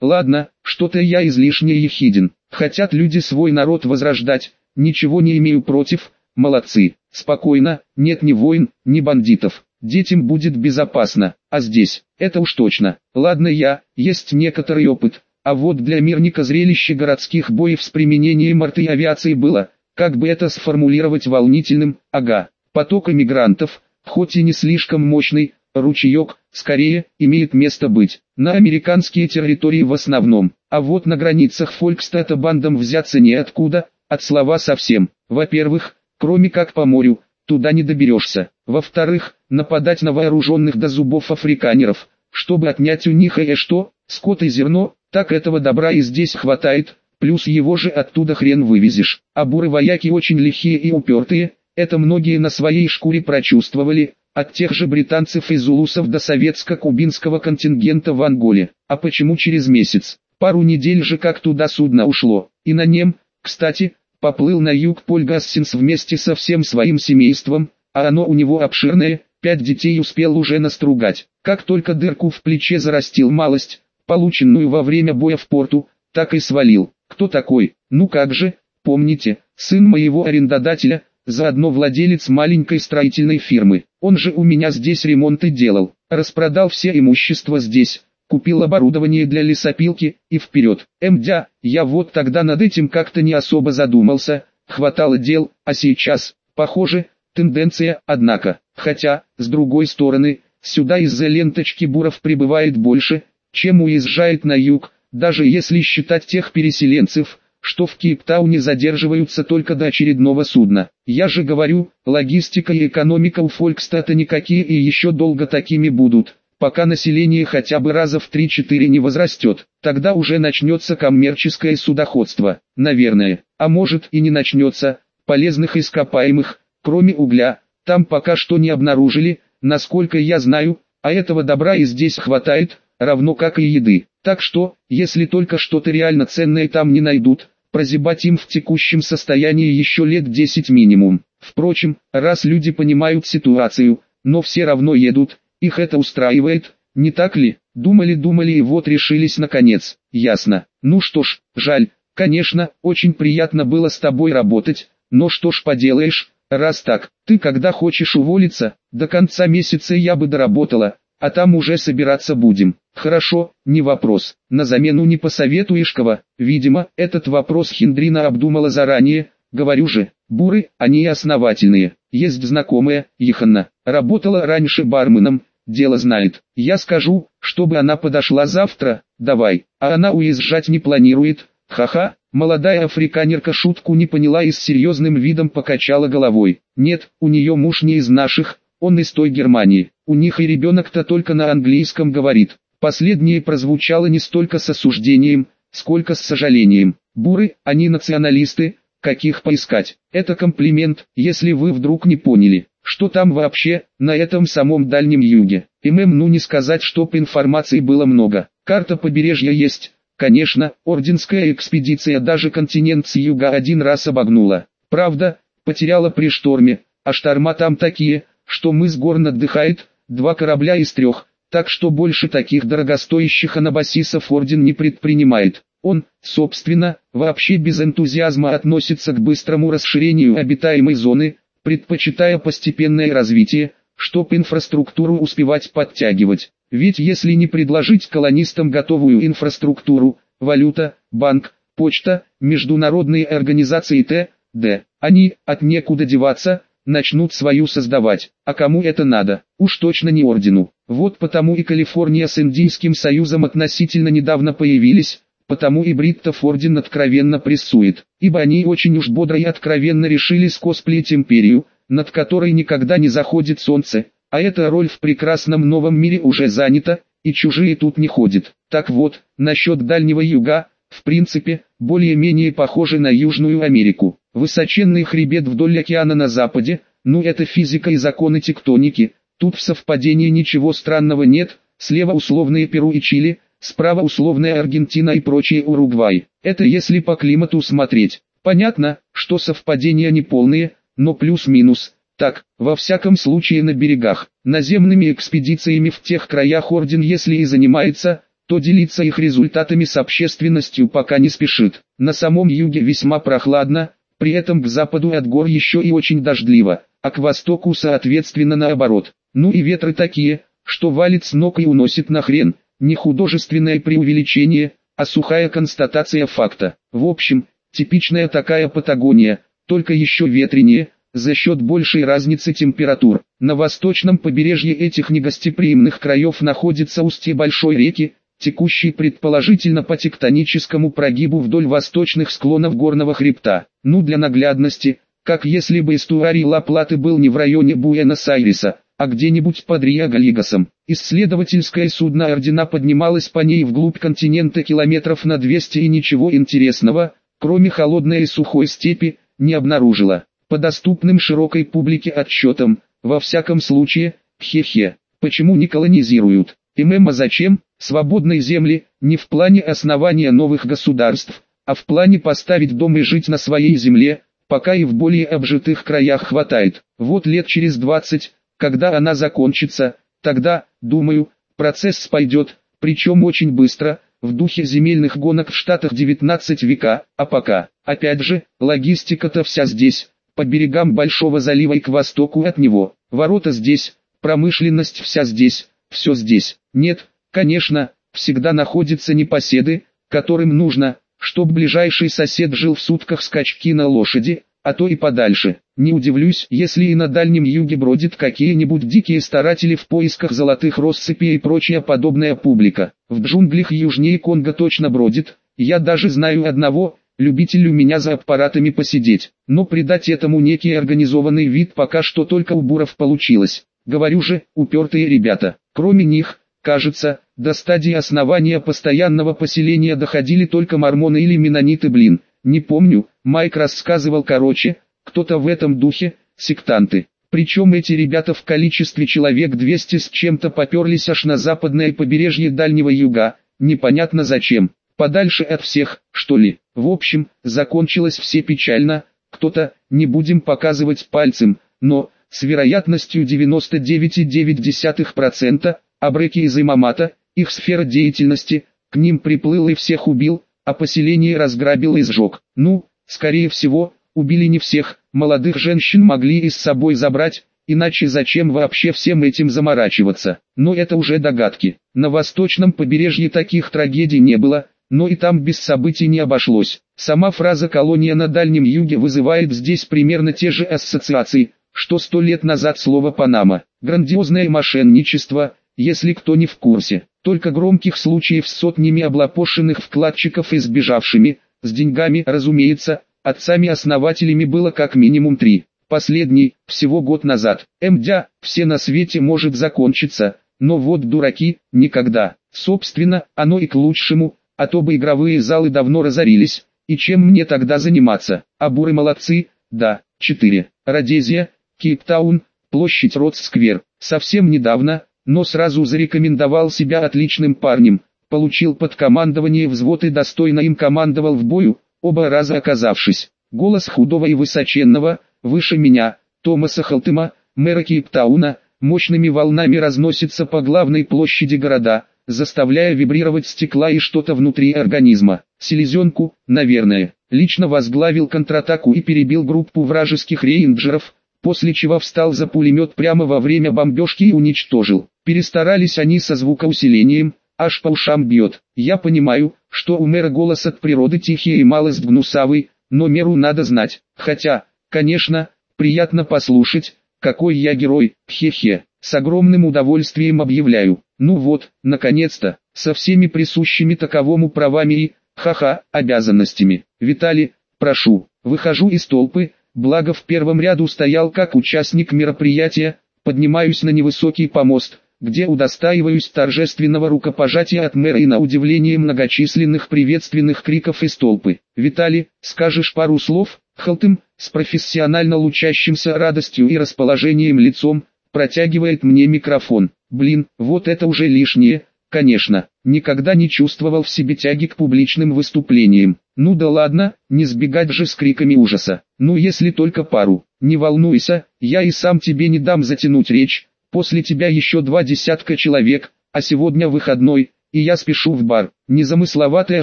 Ладно, что-то я излишне ехиден. Хотят люди свой народ возрождать, ничего не имею против, молодцы. Спокойно, нет ни войн, ни бандитов. Детям будет безопасно, а здесь, это уж точно. Ладно я, есть некоторый опыт, а вот для мирника зрелище городских боев с применением авиации было, как бы это сформулировать волнительным, ага, поток эмигрантов, хоть и не слишком мощный, ручеек, скорее, имеет место быть, на американские территории в основном, а вот на границах Фолькстата бандам взяться неоткуда, от слова совсем. Во-первых, кроме как по морю, туда не доберешься. Во-вторых, нападать на вооруженных до зубов африканеров, чтобы отнять у них и что, скот и зерно, так этого добра и здесь хватает, плюс его же оттуда хрен вывезешь. А буры-вояки очень лихие и упертые, это многие на своей шкуре прочувствовали, от тех же британцев и зулусов до советско-кубинского контингента в Анголе. А почему через месяц? Пару недель же как туда судно ушло. И на нем, кстати, поплыл на юг Поль Гассинс вместе со всем своим семейством, а оно у него обширное, пять детей успел уже настругать. Как только дырку в плече зарастил малость, полученную во время боя в порту, так и свалил. Кто такой? Ну как же, помните, сын моего арендодателя, заодно владелец маленькой строительной фирмы. Он же у меня здесь ремонты делал, распродал все имущество здесь, купил оборудование для лесопилки и вперед. Мдя, я вот тогда над этим как-то не особо задумался, хватало дел, а сейчас, похоже, тенденция, однако, хотя, с другой стороны, сюда из-за ленточки буров прибывает больше, чем уезжает на юг, даже если считать тех переселенцев, что в Кейптауне задерживаются только до очередного судна. Я же говорю, логистика и экономика у Фолькстата никакие и еще долго такими будут, пока население хотя бы раза в 3-4 не возрастет. Тогда уже начнется коммерческое судоходство, наверное, а может и не начнется, полезных ископаемых, кроме угля, там пока что не обнаружили, насколько я знаю, а этого добра и здесь хватает, равно как и еды. Так что, если только что-то реально ценное там не найдут, прозябать им в текущем состоянии еще лет 10 минимум. Впрочем, раз люди понимают ситуацию, но все равно едут, их это устраивает, не так ли? Думали-думали и вот решились наконец. Ясно. Ну что ж, жаль. Конечно, очень приятно было с тобой работать, но что ж поделаешь, раз так, ты когда хочешь уволиться, до конца месяца я бы доработала, а там уже собираться будем. Хорошо, не вопрос. На замену не посоветуешь кого? Видимо, этот вопрос Хиндрина обдумала заранее. Говорю же, буры, они основательные. Есть знакомая, Иханна, работала раньше барменом, дело знает. Я скажу, чтобы она подошла завтра, давай. А она уезжать не планирует, Ха-ха, молодая африканерка шутку не поняла и с серьезным видом покачала головой. Нет, у нее муж не из наших, он из той Германии. У них и ребенок-то только на английском говорит. Последнее прозвучало не столько с осуждением, сколько с сожалением. Буры, они националисты, каких поискать. Это комплимент, если вы вдруг не поняли, что там вообще, на этом самом Дальнем Юге. И мэм ну не сказать, чтоб информации было много. Карта побережья есть, конечно, орденская экспедиция даже континент с юга один раз обогнула. Правда, потеряла при шторме, а шторма там такие, что мыс Горн отдыхает, два корабля из трех, так что больше таких дорогостоящих анабасисов орден не предпринимает. Он, собственно, вообще без энтузиазма относится к быстрому расширению обитаемой зоны, предпочитая постепенное развитие, чтоб инфраструктуру успевать подтягивать. Ведь если не предложить колонистам готовую инфраструктуру, валюта, банк, почта, международные организации т.д., они, от некуда деваться, начнут свою создавать. А кому это надо? Уж точно не ордену. Вот потому и Калифорния с Индийским союзом относительно недавно появились, потому и бриттов орден откровенно прессует, ибо они очень уж бодро и откровенно решили скосплеить империю, над которой никогда не заходит солнце, а эта роль в прекрасном новом мире уже занята, и чужие тут не ходят. Так вот, насчет Дальнего Юга, в принципе, более-менее похоже на Южную Америку. Высоченный хребет вдоль океана на западе, ну это физика и законы тектоники, тут в совпадении ничего странного нет, слева условные Перу и Чили, справа условная Аргентина и прочие Уругвай. Это если по климату смотреть. Понятно, что совпадения не полные, но плюс-минус. Так, во всяком случае на берегах, наземными экспедициями в тех краях орден если и занимается, то делиться их результатами с общественностью пока не спешит. На самом юге весьма прохладно, при этом к западу от гор еще и очень дождливо, а к востоку соответственно наоборот. Ну и ветры такие, что валит с ног и уносит на хрен, не художественное преувеличение, а сухая констатация факта. В общем, типичная такая Патагония, только еще ветренее, за счет большей разницы температур. На восточном побережье этих негостеприимных краев находится устье большой реки, текущий предположительно по тектоническому прогибу вдоль восточных склонов горного хребта. Ну для наглядности, как если бы эстуарий Ла-Платы был не в районе Буэнос-Айреса, а где-нибудь под Рио-Галигасом. Исследовательское судно Ордена поднималось по ней вглубь континента километров на 200 и ничего интересного, кроме холодной и сухой степи, не обнаружило. По доступным широкой публике отчетам, во всяком случае, хе-хе, почему не колонизируют? Мема зачем? Свободной земли, не в плане основания новых государств, а в плане поставить дом и жить на своей земле, пока и в более обжитых краях хватает. Вот лет через 20, когда она закончится, тогда, думаю, процесс пойдет, причем очень быстро, в духе земельных гонок в Штатах 19 века, а пока, опять же, логистика-то вся здесь, по берегам Большого залива и к востоку от него, ворота здесь, промышленность вся здесь, все здесь. Нет, конечно, всегда находятся непоседы, которым нужно, чтобы ближайший сосед жил в сутках скачки на лошади, а то и подальше. Не удивлюсь, если и на Дальнем Юге бродят какие-нибудь дикие старатели в поисках золотых россыпей и прочая подобная публика. В джунглях южнее Конго точно бродит, я даже знаю одного, любитель у меня за аппаратами посидеть. Но придать этому некий организованный вид пока что только у буров получилось. Говорю же, упертые ребята. Кроме них, кажется, до стадии основания постоянного поселения доходили только мормоны или менониты блин. Не помню, Майк рассказывал короче, кто-то в этом духе, сектанты. Причем эти ребята в количестве человек 200 с чем-то поперлись аж на западное побережье Дальнего Юга, непонятно зачем, подальше от всех, что ли. В общем, закончилось все печально, кто-то, не будем показывать пальцем, но, с вероятностью 99,9%, абреки из Имамата, их сфера деятельности, к ним приплыл и всех убил, а поселение разграбил и сжег. Ну, скорее всего, убили не всех, молодых женщин могли и с собой забрать, иначе зачем вообще всем этим заморачиваться. Но это уже догадки. На восточном побережье таких трагедий не было, но и там без событий не обошлось. Сама фраза «колония на Дальнем Юге» вызывает здесь примерно те же ассоциации, что сто лет назад слово «Панама». Грандиозное мошенничество, если кто не в курсе. Только громких случаев с сотнями облапошенных вкладчиков и сбежавшими, с деньгами, разумеется, отцами-основателями было как минимум три. Последний, всего год назад. Мдя, все на свете может закончиться, но вот дураки, никогда. Собственно, оно и к лучшему, а то бы игровые залы давно разорились, и чем мне тогда заниматься? А буры молодцы, да, 4. Родезия, Кейптаун, площадь Ротс-сквер. Совсем недавно, но сразу зарекомендовал себя отличным парнем, получил под командование взвод и достойно им командовал в бою, оба раза оказавшись. Голос худого и высоченного, выше меня, Томаса Халтыма, мэра Кейптауна, мощными волнами разносится по главной площади города, заставляя вибрировать стекла и что-то внутри организма. Селезенку, наверное, лично возглавил контратаку и перебил группу вражеских рейнджеров, после чего встал за пулемет прямо во время бомбежки и уничтожил. Перестарались они со звукоусилением, аж по ушам бьет. Я понимаю, что у мэра голос от природы тихий и малость гнусавый, но меру надо знать. Хотя, конечно, приятно послушать, какой я герой, хе-хе. С огромным удовольствием объявляю. Ну вот, наконец-то, со всеми присущими таковому правами и, ха-ха, обязанностями. Виталий, прошу, выхожу из толпы, благо в первом ряду стоял как участник мероприятия, поднимаюсь на невысокий помост, где удостаиваюсь торжественного рукопожатия от мэра и на удивление многочисленных приветственных криков из толпы. «Виталий, скажешь пару слов?» Халтым, с профессионально лучащимся радостью и расположением лицом, протягивает мне микрофон. Блин, вот это уже лишнее, конечно, никогда не чувствовал в себе тяги к публичным выступлениям. Ну да ладно, не сбегать же с криками ужаса. Ну если только пару. Не волнуйся, я и сам тебе не дам затянуть речь, После тебя еще два десятка человек, а сегодня выходной, и я спешу в бар. Незамысловатая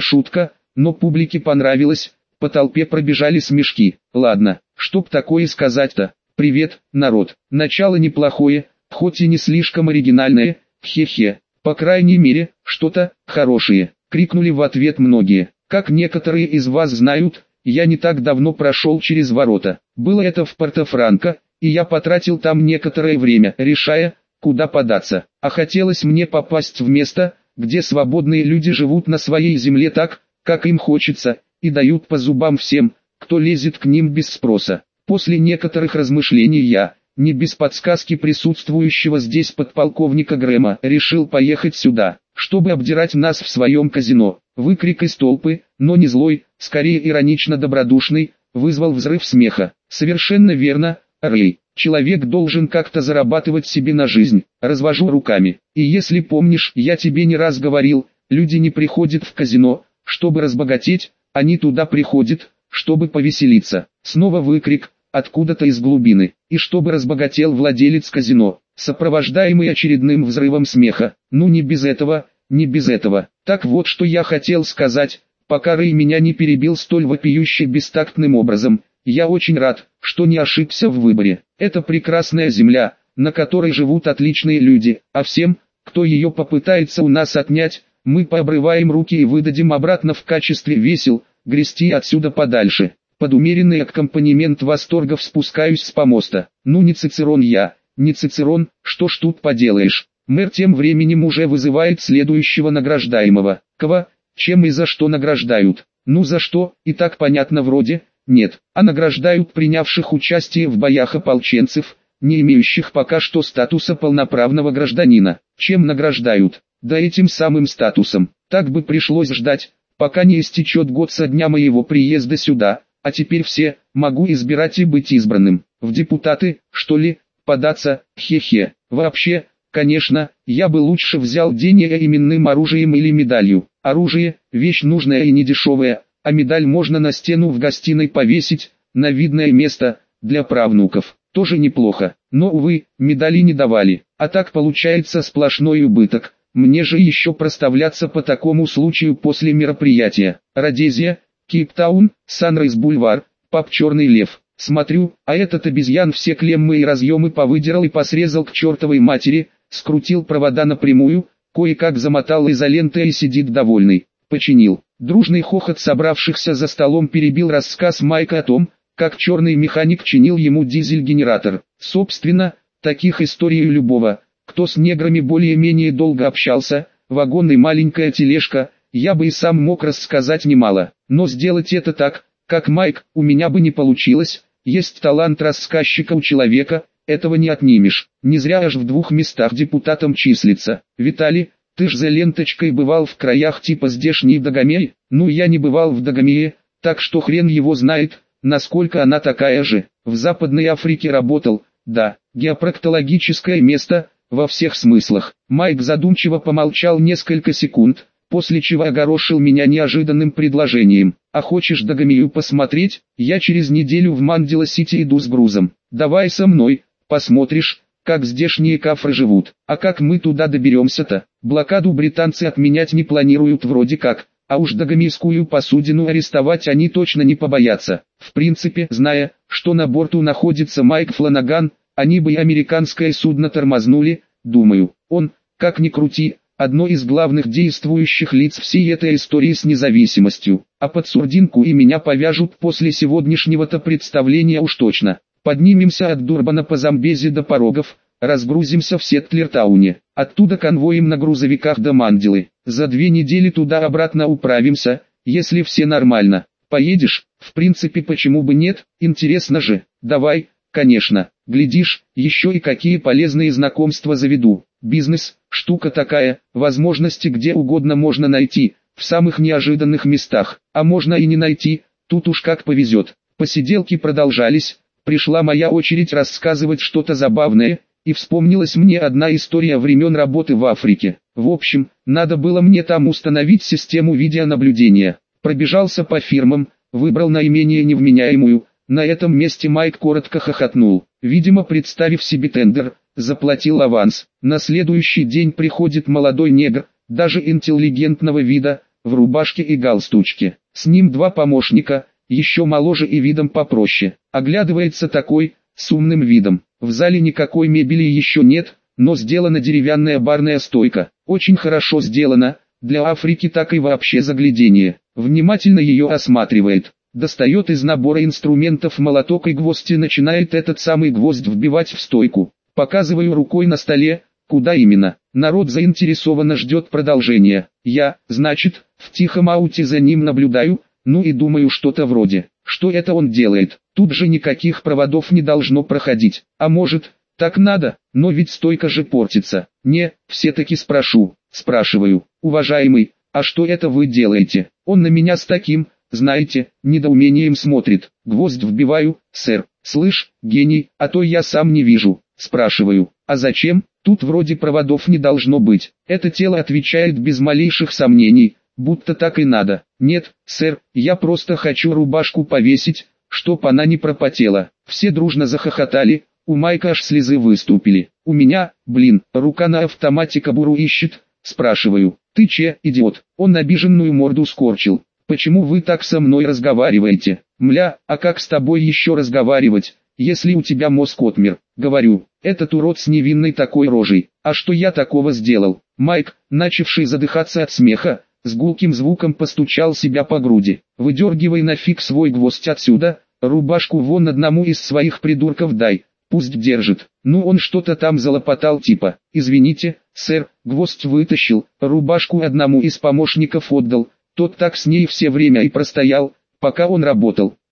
шутка, но публике понравилось, по толпе пробежали смешки. Ладно, чтоб такое сказать-то. Привет, народ. Начало неплохое, хоть и не слишком оригинальное, хе-хе. По крайней мере, что-то хорошее. Крикнули в ответ многие. Как некоторые из вас знают, я не так давно прошел через ворота. Было это в Порто-Франко, и я потратил там некоторое время, решая, куда податься. А хотелось мне попасть в место, где свободные люди живут на своей земле так, как им хочется, и дают по зубам всем, кто лезет к ним без спроса. После некоторых размышлений я, не без подсказки присутствующего здесь подполковника Грэма, решил поехать сюда, чтобы обдирать нас в своем казино. Выкрик из толпы, но не злой, скорее иронично добродушный, вызвал взрыв смеха. Совершенно верно, Рэй, человек должен как-то зарабатывать себе на жизнь, развожу руками. И если помнишь, я тебе не раз говорил, люди не приходят в казино, чтобы разбогатеть, они туда приходят, чтобы повеселиться. Снова выкрик, откуда-то из глубины, и чтобы разбогател владелец казино, сопровождаемый очередным взрывом смеха. Ну не без этого, не без этого. Так вот что я хотел сказать, пока Рэй меня не перебил столь вопиюще бестактным образом. Я очень рад, что не ошибся в выборе. Это прекрасная земля, на которой живут отличные люди, а всем, кто ее попытается у нас отнять, мы пообрываем руки и выдадим обратно в качестве весел, грести отсюда подальше. Под умеренный аккомпанемент восторгов спускаюсь с помоста. Ну не Цицерон я, не Цицерон, что ж тут поделаешь. Мэр тем временем уже вызывает следующего награждаемого. Кого, чем и за что награждают. Ну за что, и так понятно вроде, нет, а награждают принявших участие в боях ополченцев, не имеющих пока что статуса полноправного гражданина. Чем награждают? Да этим самым статусом. Так бы пришлось ждать, пока не истечет год со дня моего приезда сюда, а теперь все, могу избирать и быть избранным. В депутаты, что ли, податься, хе-хе. Вообще, конечно, я бы лучше взял денег именным оружием или медалью. Оружие – вещь нужная и недешевая, а медаль можно на стену в гостиной повесить, на видное место, для правнуков. Тоже неплохо, но увы, медали не давали, а так получается сплошной убыток. Мне же еще проставляться по такому случаю после мероприятия. Родезия, Кейптаун, Санрайз Бульвар, Пап Черный Лев. Смотрю, а этот обезьян все клеммы и разъемы повыдирал и посрезал к чертовой матери, скрутил провода напрямую, кое-как замотал изолентой и сидит довольный. Починил. Дружный хохот собравшихся за столом перебил рассказ Майка о том, как черный механик чинил ему дизель-генератор. Собственно, таких историй у любого, кто с неграми более-менее долго общался, вагон и маленькая тележка, я бы и сам мог рассказать немало, но сделать это так, как Майк, у меня бы не получилось, есть талант рассказчика у человека, этого не отнимешь. Не зря аж в двух местах депутатом числится. Виталий, ты ж за ленточкой бывал в краях типа здешний Дагомей? Ну я не бывал в Дагомее, так что хрен его знает, насколько она такая же. В Западной Африке работал, да, геопроктологическое место, во всех смыслах. Майк задумчиво помолчал несколько секунд, после чего огорошил меня неожиданным предложением. «А хочешь Дагомею посмотреть? Я через неделю в Мандила-Сити иду с грузом. Давай со мной, посмотришь, как здешние кафры живут. А как мы туда доберемся-то? Блокаду британцы отменять не планируют вроде как, а уж дагомейскую посудину арестовать они точно не побоятся. В принципе, зная, что на борту находится Майк Фланаган, они бы и американское судно тормознули, думаю. Он, как ни крути, одно из главных действующих лиц всей этой истории с независимостью. А под сурдинку и меня повяжут после сегодняшнего-то представления уж точно. Поднимемся от Дурбана по Замбези до порогов, разгрузимся в Сеттлертауне, оттуда конвоем на грузовиках до Мандилы. За две недели туда-обратно управимся, если все нормально. Поедешь? В принципе почему бы нет, интересно же. Давай, конечно, глядишь, еще и какие полезные знакомства заведу. Бизнес, штука такая, возможности где угодно можно найти, в самых неожиданных местах, а можно и не найти, тут уж как повезет. Посиделки продолжались, Пришла моя очередь рассказывать что-то забавное, и вспомнилась мне одна история времен работы в Африке. В общем, надо было мне там установить систему видеонаблюдения. Пробежался по фирмам, выбрал наименее невменяемую, на этом месте Майк коротко хохотнул. Видимо, представив себе тендер, заплатил аванс. На следующий день приходит молодой негр, даже интеллигентного вида, в рубашке и галстучке. С ним два помощника, еще моложе и видом попроще. Оглядывается такой, с умным видом. В зале никакой мебели еще нет, но сделана деревянная барная стойка. Очень хорошо сделана, для Африки так и вообще заглядение. Внимательно ее осматривает. Достает из набора инструментов молоток и гвоздь и начинает этот самый гвоздь вбивать в стойку. Показываю рукой на столе, куда именно. Народ заинтересованно ждет продолжения. Я, значит, в тихом ауте за ним наблюдаю, ну и думаю что-то вроде, что это он делает, тут же никаких проводов не должно проходить, а может, так надо, но ведь стойка же портится. Не, все-таки спрошу, спрашиваю, уважаемый, а что это вы делаете? Он на меня с таким, знаете, недоумением смотрит. Гвоздь вбиваю, сэр. Слышь, гений, а то я сам не вижу. Спрашиваю, а зачем? Тут вроде проводов не должно быть. Это тело отвечает без малейших сомнений, будто так и надо. Нет, сэр, я просто хочу рубашку повесить, чтоб она не пропотела. Все дружно захохотали, у Майка аж слезы выступили. У меня, блин, рука на автомате кобуру ищет, спрашиваю. Ты че, идиот? Он обиженную морду скорчил. Почему вы так со мной разговариваете? Мля, а как с тобой еще разговаривать, если у тебя мозг отмер? Говорю, этот урод с невинной такой рожей. А что я такого сделал? Майк, начавший задыхаться от смеха, с гулким звуком постучал себя по груди. «Выдергивай нафиг свой гвоздь отсюда, рубашку вон одному из своих придурков дай, пусть держит». Ну он что-то там залопотал типа, «Извините, сэр, гвоздь вытащил, рубашку одному из помощников отдал, тот так с ней все время и простоял, пока он работал.